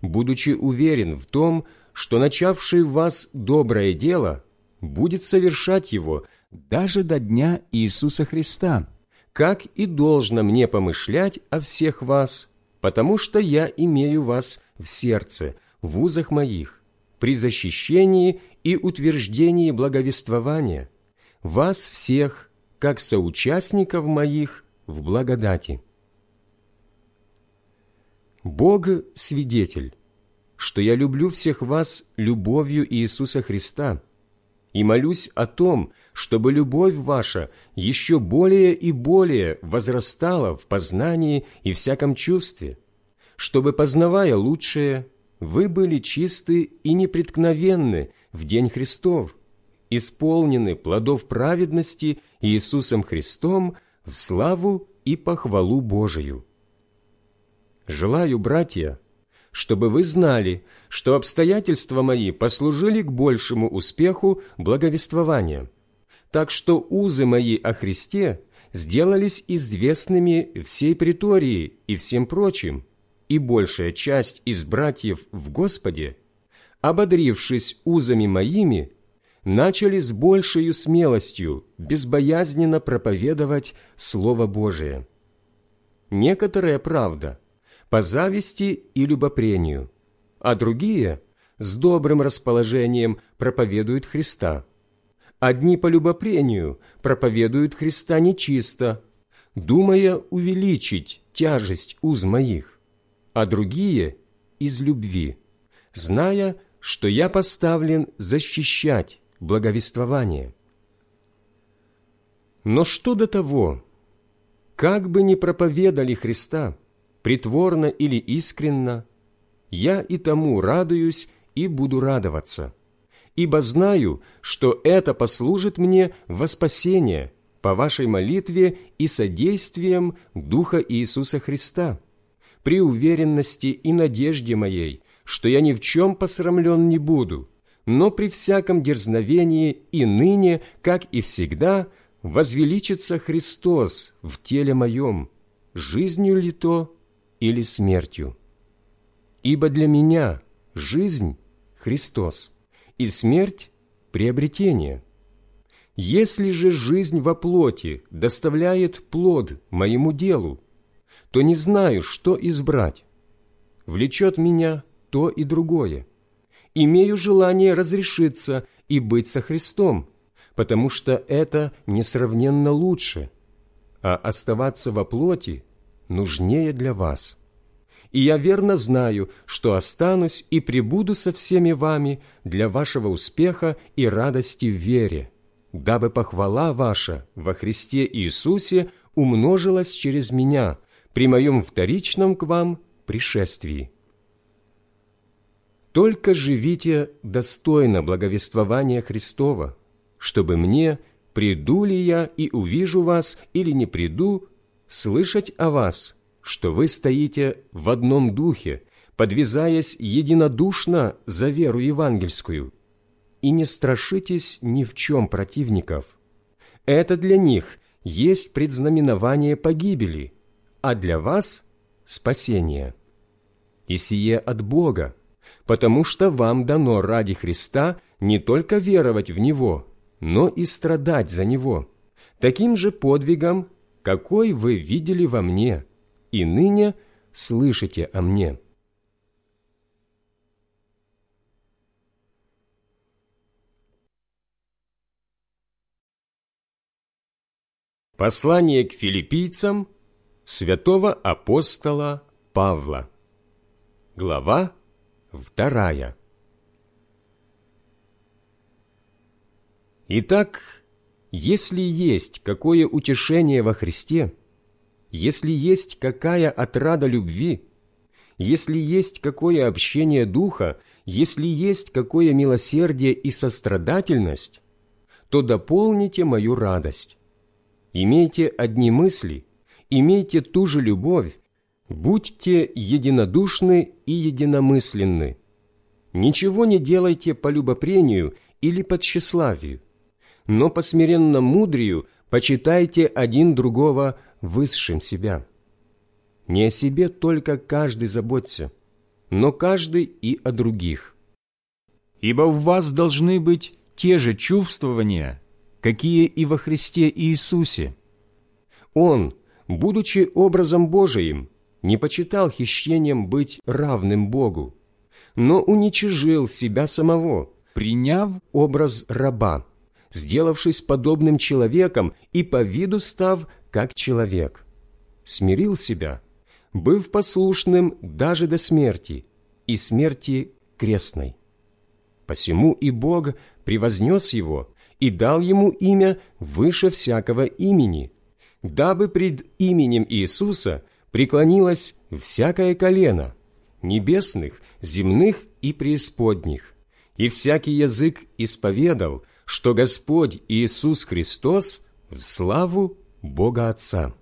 будучи уверен в том, что начавший в вас доброе дело будет совершать его даже до дня Иисуса Христа, как и должно мне помышлять о всех вас, потому что я имею вас в сердце, в узах моих, при защищении и утверждении благовествования, вас всех, как соучастников моих в благодати. Бог – свидетель, что я люблю всех вас любовью Иисуса Христа и молюсь о том, чтобы любовь ваша еще более и более возрастала в познании и всяком чувстве, чтобы, познавая лучшее, вы были чисты и непреткновенны в день Христов, исполнены плодов праведности Иисусом Христом в славу и похвалу Божию. Желаю, братья, чтобы вы знали, что обстоятельства мои послужили к большему успеху благовествования – так что узы мои о Христе сделались известными всей притории и всем прочим, и большая часть из братьев в Господе, ободрившись узами моими, начали с большей смелостью безбоязненно проповедовать Слово Божие. Некоторая правда по зависти и любопрению, а другие с добрым расположением проповедуют Христа – Одни по любопрению проповедуют Христа нечисто, думая увеличить тяжесть уз моих, а другие – из любви, зная, что я поставлен защищать благовествование. Но что до того, как бы ни проповедали Христа, притворно или искренно, я и тому радуюсь и буду радоваться – ибо знаю, что это послужит мне во спасение по вашей молитве и содействием Духа Иисуса Христа, при уверенности и надежде моей, что я ни в чем посрамлен не буду, но при всяком дерзновении и ныне, как и всегда, возвеличится Христос в теле моем, жизнью ли то или смертью. Ибо для меня жизнь – Христос, и смерть – приобретение. Если же жизнь во плоти доставляет плод моему делу, то не знаю, что избрать. Влечет меня то и другое. Имею желание разрешиться и быть со Христом, потому что это несравненно лучше, а оставаться во плоти нужнее для вас. И я верно знаю, что останусь и пребуду со всеми вами для вашего успеха и радости в вере, дабы похвала ваша во Христе Иисусе умножилась через меня при моем вторичном к вам пришествии. Только живите достойно благовествования Христова, чтобы мне, приду ли я и увижу вас или не приду, слышать о вас, что вы стоите в одном духе, подвязаясь единодушно за веру евангельскую, и не страшитесь ни в чем противников. Это для них есть предзнаменование погибели, а для вас – спасение. И сие от Бога, потому что вам дано ради Христа не только веровать в Него, но и страдать за Него, таким же подвигом, какой вы видели во мне, и ныне слышите о мне». Послание к филиппийцам святого апостола Павла. Глава вторая. Итак, если есть какое утешение во Христе, если есть какая отрада любви, если есть какое общение Духа, если есть какое милосердие и сострадательность, то дополните мою радость. Имейте одни мысли, имейте ту же любовь, будьте единодушны и единомысленны. Ничего не делайте по любопрению или по тщеславию, но по смиренно мудрию почитайте один другого высшим себя. Не о себе только каждый заботься, но каждый и о других. Ибо в вас должны быть те же чувствования, какие и во Христе Иисусе. Он, будучи образом Божиим, не почитал хищением быть равным Богу, но уничижил себя самого, приняв образ раба, сделавшись подобным человеком и по виду став как человек. Смирил себя, быв послушным даже до смерти, и смерти крестной. Посему и Бог превознес его и дал ему имя выше всякого имени, дабы пред именем Иисуса преклонилось всякое колено, небесных, земных и преисподних, и всякий язык исповедал, что Господь Иисус Христос в славу Бога Отца.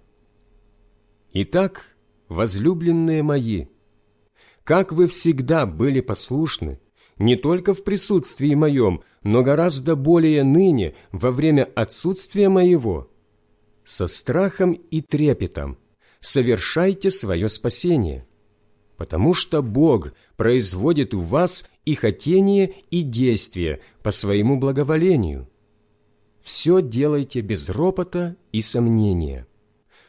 Итак, возлюбленные мои, как вы всегда были послушны, не только в присутствии моем, но гораздо более ныне, во время отсутствия моего, со страхом и трепетом совершайте свое спасение, потому что Бог производит у вас и хотение, и действие по своему благоволению. Все делайте без ропота и сомнения,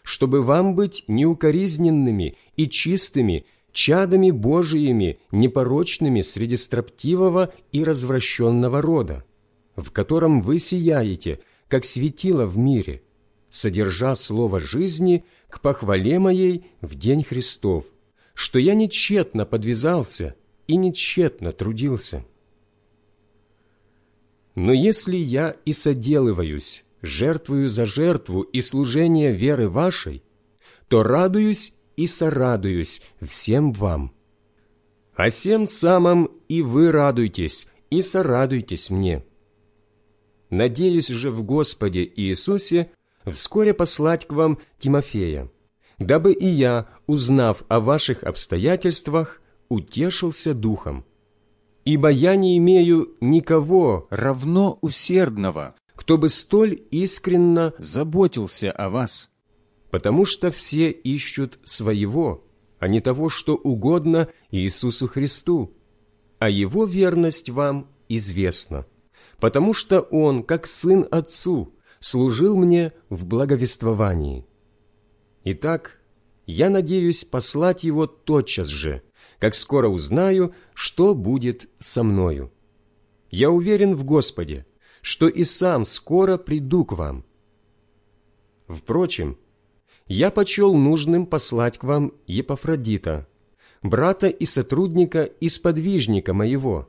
чтобы вам быть неукоризненными и чистыми, чадами Божиими, непорочными среди строптивого и развращенного рода, в котором вы сияете, как светило в мире, содержа слово жизни к похвале моей в день Христов, что я нечетно подвязался и нечетно трудился. Но если я и соделываюсь, жертвую за жертву и служение веры вашей, то радуюсь и сорадуюсь всем вам. А всем самым и вы радуйтесь и сорадуйтесь мне. Надеюсь же в Господе Иисусе вскоре послать к вам Тимофея, дабы и я, узнав о ваших обстоятельствах, утешился духом. Ибо я не имею никого равно усердного, кто бы столь искренно заботился о вас потому что все ищут своего, а не того, что угодно Иисусу Христу, а Его верность вам известна, потому что Он, как Сын Отцу, служил мне в благовествовании. Итак, я надеюсь послать Его тотчас же, как скоро узнаю, что будет со мною. Я уверен в Господе, что и сам скоро приду к вам. Впрочем, я почел нужным послать к вам Епафродита, брата и сотрудника и сподвижника моего,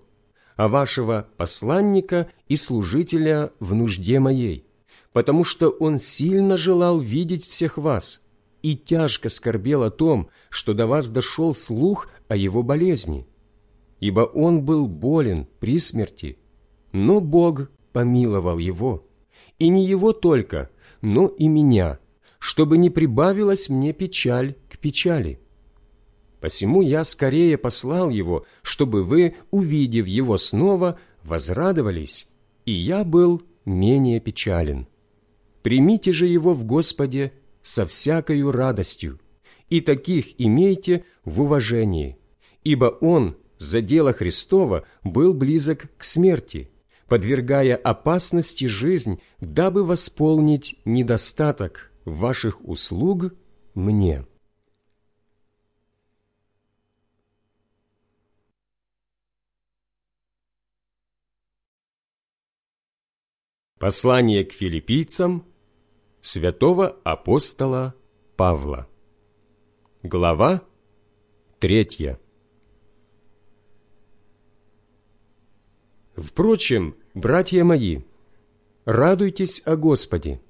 а вашего посланника и служителя в нужде моей, потому что он сильно желал видеть всех вас и тяжко скорбел о том, что до вас дошел слух о его болезни. Ибо он был болен при смерти, но Бог помиловал его, и не его только, но и меня, чтобы не прибавилась мне печаль к печали. Посему я скорее послал его, чтобы вы, увидев его снова, возрадовались, и я был менее печален. Примите же его в Господе со всякою радостью, и таких имейте в уважении, ибо он за дело Христова был близок к смерти, подвергая опасности жизнь, дабы восполнить недостаток ваших услуг мне». Послание к филиппийцам святого апостола Павла. Глава третья. Впрочем, братья мои, радуйтесь о Господе.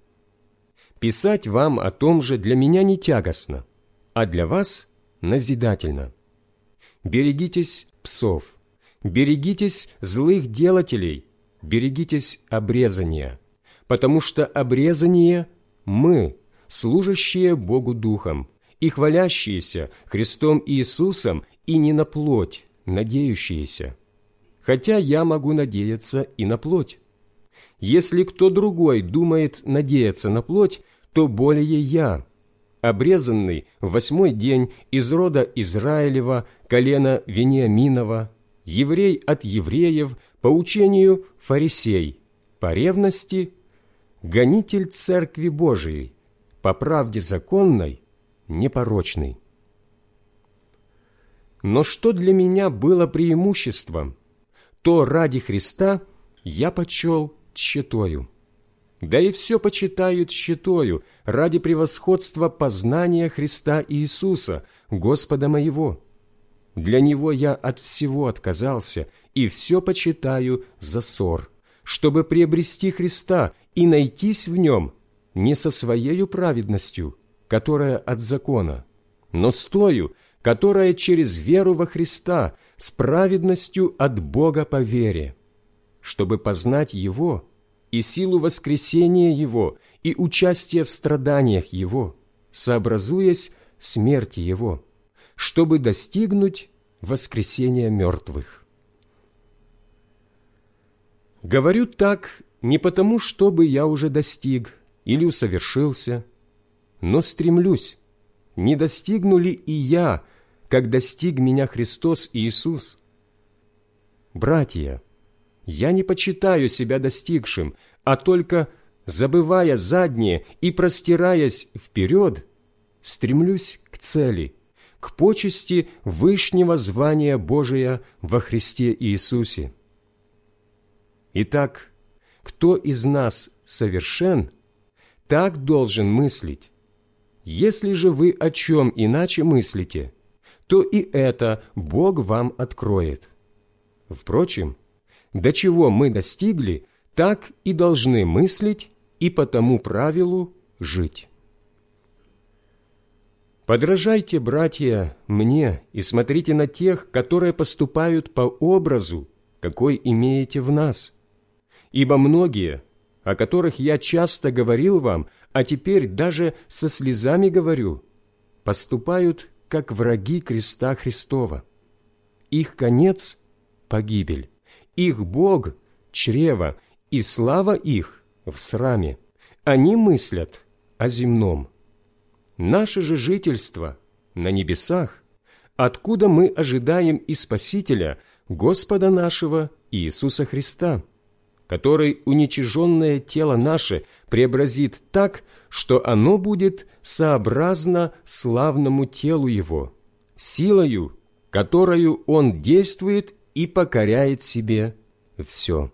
Писать вам о том же для меня не тягостно, а для вас назидательно. Берегитесь псов, берегитесь злых делателей, берегитесь обрезания, потому что обрезание – мы, служащие Богу Духом и хвалящиеся Христом Иисусом и не на плоть, надеющиеся. Хотя я могу надеяться и на плоть. Если кто другой думает надеяться на плоть, то более я, обрезанный в восьмой день из рода Израилева, колена Вениаминова, еврей от евреев, по учению фарисей, по ревности гонитель Церкви Божией, по правде законной, непорочный. Но что для меня было преимуществом, то ради Христа я почел тщетою. Да и все почитают тщетою ради превосходства познания Христа Иисуса, Господа моего. Для Него я от всего отказался и все почитаю за ссор, чтобы приобрести Христа и найтись в нем не со своею праведностью, которая от закона, но с тою, которая через веру во Христа, с праведностью от Бога по вере, чтобы познать Его и силу воскресения Его и участие в страданиях Его, сообразуясь смерти Его, чтобы достигнуть воскресения мертвых. Говорю так не потому, чтобы я уже достиг или усовершился, но стремлюсь, не достигну ли и я, как достиг меня Христос Иисус. Братья, я не почитаю себя достигшим, а только, забывая заднее и простираясь вперед, стремлюсь к цели, к почести Вышнего звания Божия во Христе Иисусе. Итак, кто из нас совершен, так должен мыслить. Если же вы о чем иначе мыслите, то и это Бог вам откроет. Впрочем, до чего мы достигли, так и должны мыслить и по тому правилу жить. Подражайте, братья, мне и смотрите на тех, которые поступают по образу, какой имеете в нас. Ибо многие, о которых я часто говорил вам, а теперь даже со слезами говорю, поступают как враги креста Христова. Их конец – погибель, их Бог – чрево, и слава их в сраме. Они мыслят о земном – Наше же жительство на небесах, откуда мы ожидаем и Спасителя, Господа нашего Иисуса Христа, который уничиженное тело наше преобразит так, что оно будет сообразно славному телу Его, силою, которую Он действует и покоряет себе все.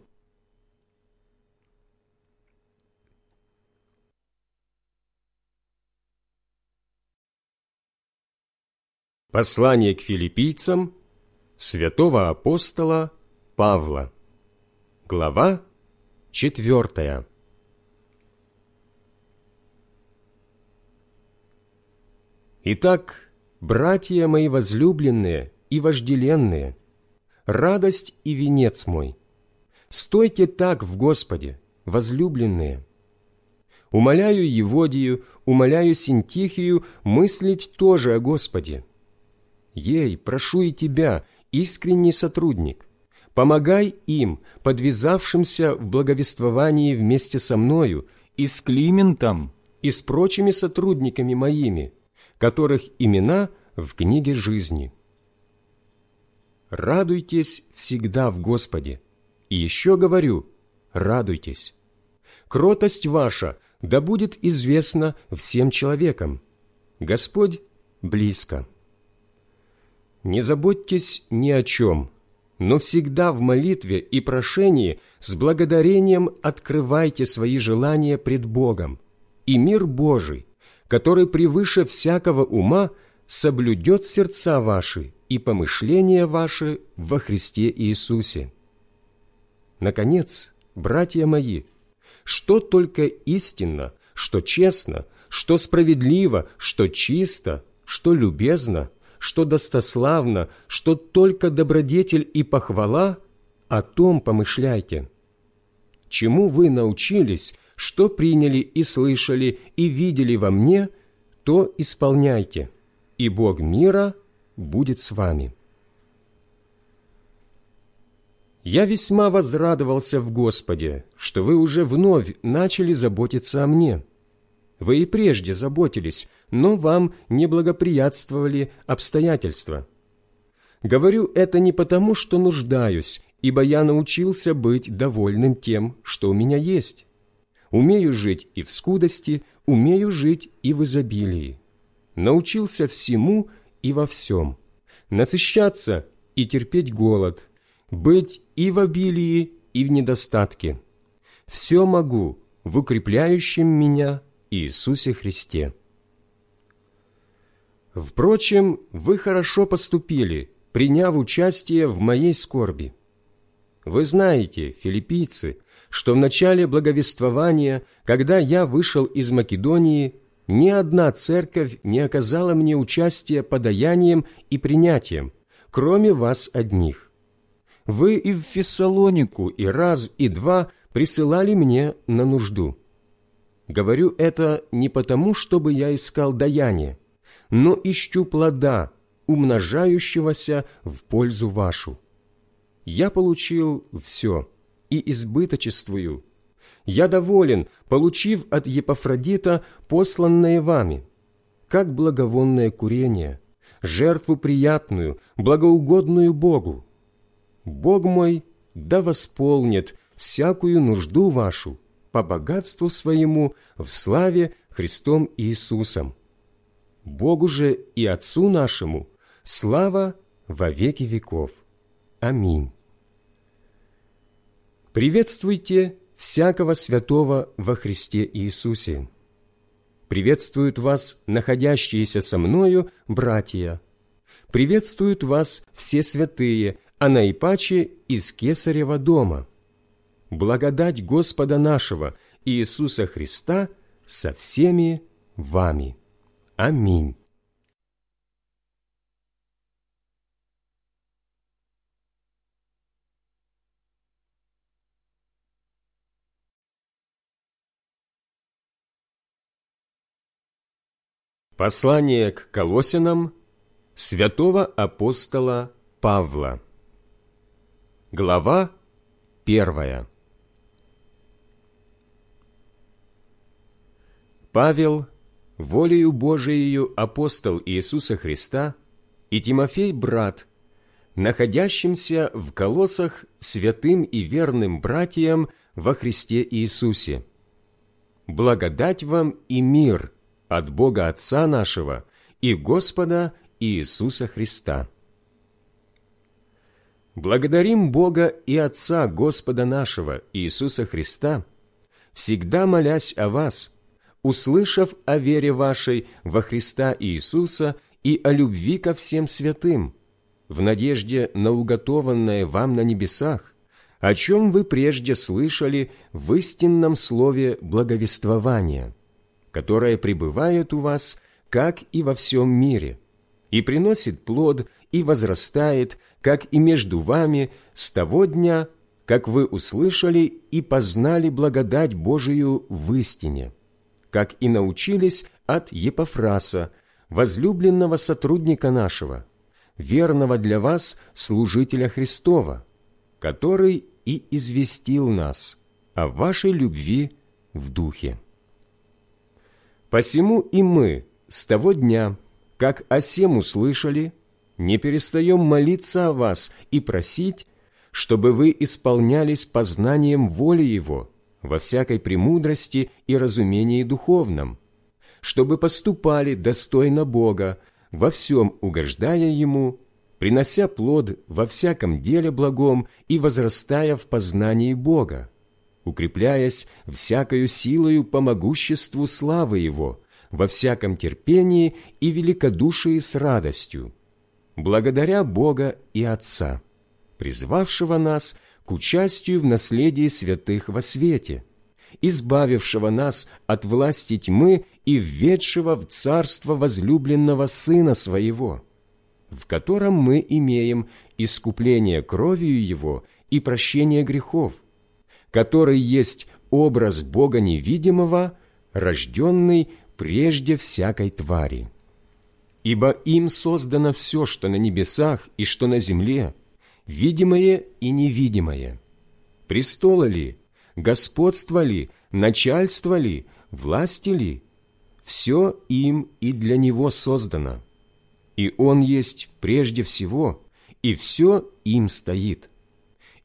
Послание к филиппийцам святого апостола Павла. Глава четвертая. Итак, братья мои возлюбленные и вожделенные, радость и венец мой, стойте так в Господе, возлюбленные. Умоляю Еводию, умоляю Синтихию мыслить тоже о Господе. Ей, прошу и тебя, искренний сотрудник, помогай им, подвязавшимся в благовествовании вместе со мною, и с Климентом, и с прочими сотрудниками моими, которых имена в книге жизни. Радуйтесь всегда в Господе. И еще говорю, радуйтесь. Кротость ваша да будет известна всем человекам. Господь близко. Не заботьтесь ни о чем, но всегда в молитве и прошении с благодарением открывайте свои желания пред Богом, и мир Божий, который превыше всякого ума, соблюдет сердца ваши и помышления ваши во Христе Иисусе. Наконец, братья мои, что только истинно, что честно, что справедливо, что чисто, что любезно – что достославно, что только добродетель и похвала, о том помышляйте. Чему вы научились, что приняли и слышали и видели во мне, то исполняйте, и Бог мира будет с вами. Я весьма возрадовался в Господе, что вы уже вновь начали заботиться о мне. Вы и прежде заботились, но вам не благоприятствовали обстоятельства. Говорю это не потому, что нуждаюсь, ибо я научился быть довольным тем, что у меня есть. Умею жить и в скудости, умею жить и в изобилии. Научился всему и во всем. Насыщаться и терпеть голод, быть и в обилии, и в недостатке. Все могу в укрепляющем меня Иисусе Христе. Впрочем, вы хорошо поступили, приняв участие в моей скорби. Вы знаете, филиппийцы, что в начале благовествования, когда я вышел из Македонии, ни одна церковь не оказала мне участия подаянием и принятием, кроме вас одних. Вы и в Фессалонику и раз, и два присылали мне на нужду. Говорю это не потому, чтобы я искал даяние, но ищу плода, умножающегося в пользу вашу. Я получил все и избыточествую. Я доволен, получив от Епафродита посланное вами, как благовонное курение, жертву приятную, благоугодную Богу. Бог мой да восполнит всякую нужду вашу по богатству своему в славе Христом Иисусом Богу же и Отцу нашему слава во веки веков. Аминь. Приветствуйте всякого святого во Христе Иисусе. Приветствуют вас находящиеся со мною братья. Приветствуют вас все святые, а наипаче из Кесарева дома. Благодать Господа нашего Иисуса Христа со всеми вами. Аминь. Послание к Колосинам святого апостола Павла Глава первая Павел, волею Божией апостол Иисуса Христа и Тимофей, брат, находящимся в колоссах святым и верным братьям во Христе Иисусе. Благодать вам и мир от Бога Отца нашего и Господа Иисуса Христа. Благодарим Бога и Отца Господа нашего Иисуса Христа, всегда молясь о вас – услышав о вере вашей во Христа Иисуса и о любви ко всем святым, в надежде на уготованное вам на небесах, о чем вы прежде слышали в истинном слове благовествования, которое пребывает у вас, как и во всем мире, и приносит плод и возрастает, как и между вами с того дня, как вы услышали и познали благодать Божию в истине, как и научились от Епофраса, возлюбленного сотрудника нашего, верного для вас служителя Христова, который и известил нас о вашей любви в Духе. Посему и мы с того дня, как о сем услышали, не перестаем молиться о вас и просить, чтобы вы исполнялись познанием воли Его во всякой премудрости и разумении духовном, чтобы поступали достойно Бога, во всем угождая Ему, принося плод во всяком деле благом и возрастая в познании Бога, укрепляясь всякою силою по могуществу славы Его, во всяком терпении и великодушии с радостью, благодаря Бога и Отца, призвавшего нас к участию в наследии святых во свете, избавившего нас от власти тьмы и введшего в царство возлюбленного Сына Своего, в котором мы имеем искупление кровью Его и прощение грехов, который есть образ Бога невидимого, рожденный прежде всякой твари. Ибо им создано все, что на небесах и что на земле, видимое и невидимое. Престолы ли, господство ли, начальство ли, власти ли, все им и для него создано. И он есть прежде всего, и все им стоит.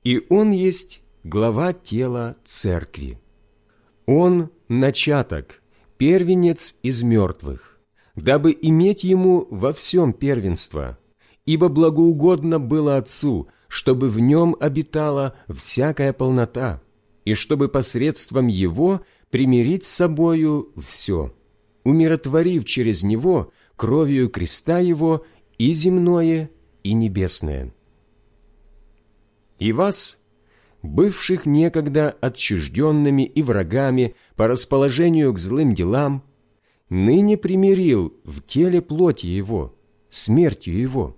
И он есть глава тела церкви. Он – начаток, первенец из мертвых, дабы иметь ему во всем первенство, ибо благоугодно было Отцу, чтобы в нем обитала всякая полнота, и чтобы посредством его примирить с собою все, умиротворив через него кровью креста его и земное, и небесное. И вас, бывших некогда отчужденными и врагами по расположению к злым делам, ныне примирил в теле плоти Его, смертью Его,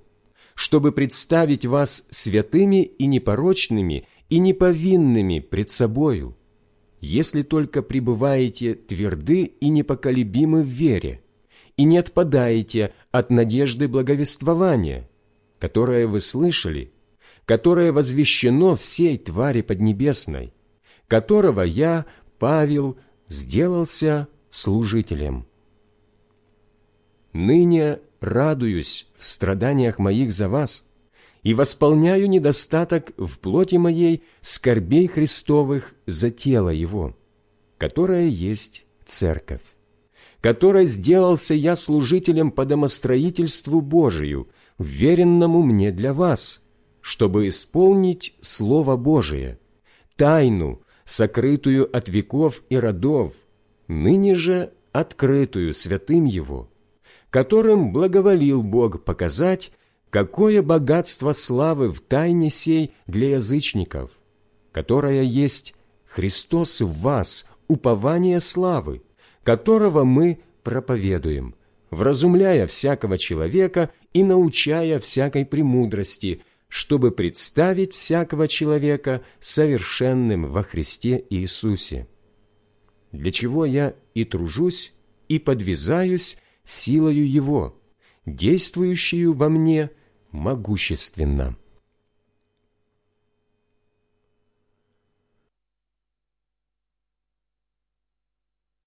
чтобы представить вас святыми и непорочными и неповинными пред собою, если только пребываете тверды и непоколебимы в вере, и не отпадаете от надежды благовествования, которое вы слышали, которое возвещено всей твари поднебесной, которого я, Павел, сделался служителем. Ныне радуюсь в страданиях моих за вас и восполняю недостаток в плоти моей скорбей Христовых за тело Его, которое есть Церковь, которой сделался я служителем по домостроительству Божию, веренному мне для вас, чтобы исполнить Слово Божие, тайну, сокрытую от веков и родов, ныне же открытую святым Его, которым благоволил Бог показать, какое богатство славы в тайне сей для язычников, которая есть Христос в вас, упование славы, которого мы проповедуем, вразумляя всякого человека и научая всякой премудрости, чтобы представить всякого человека совершенным во Христе Иисусе. Для чего я и тружусь, и подвязаюсь силою Его, действующую во мне могущественно.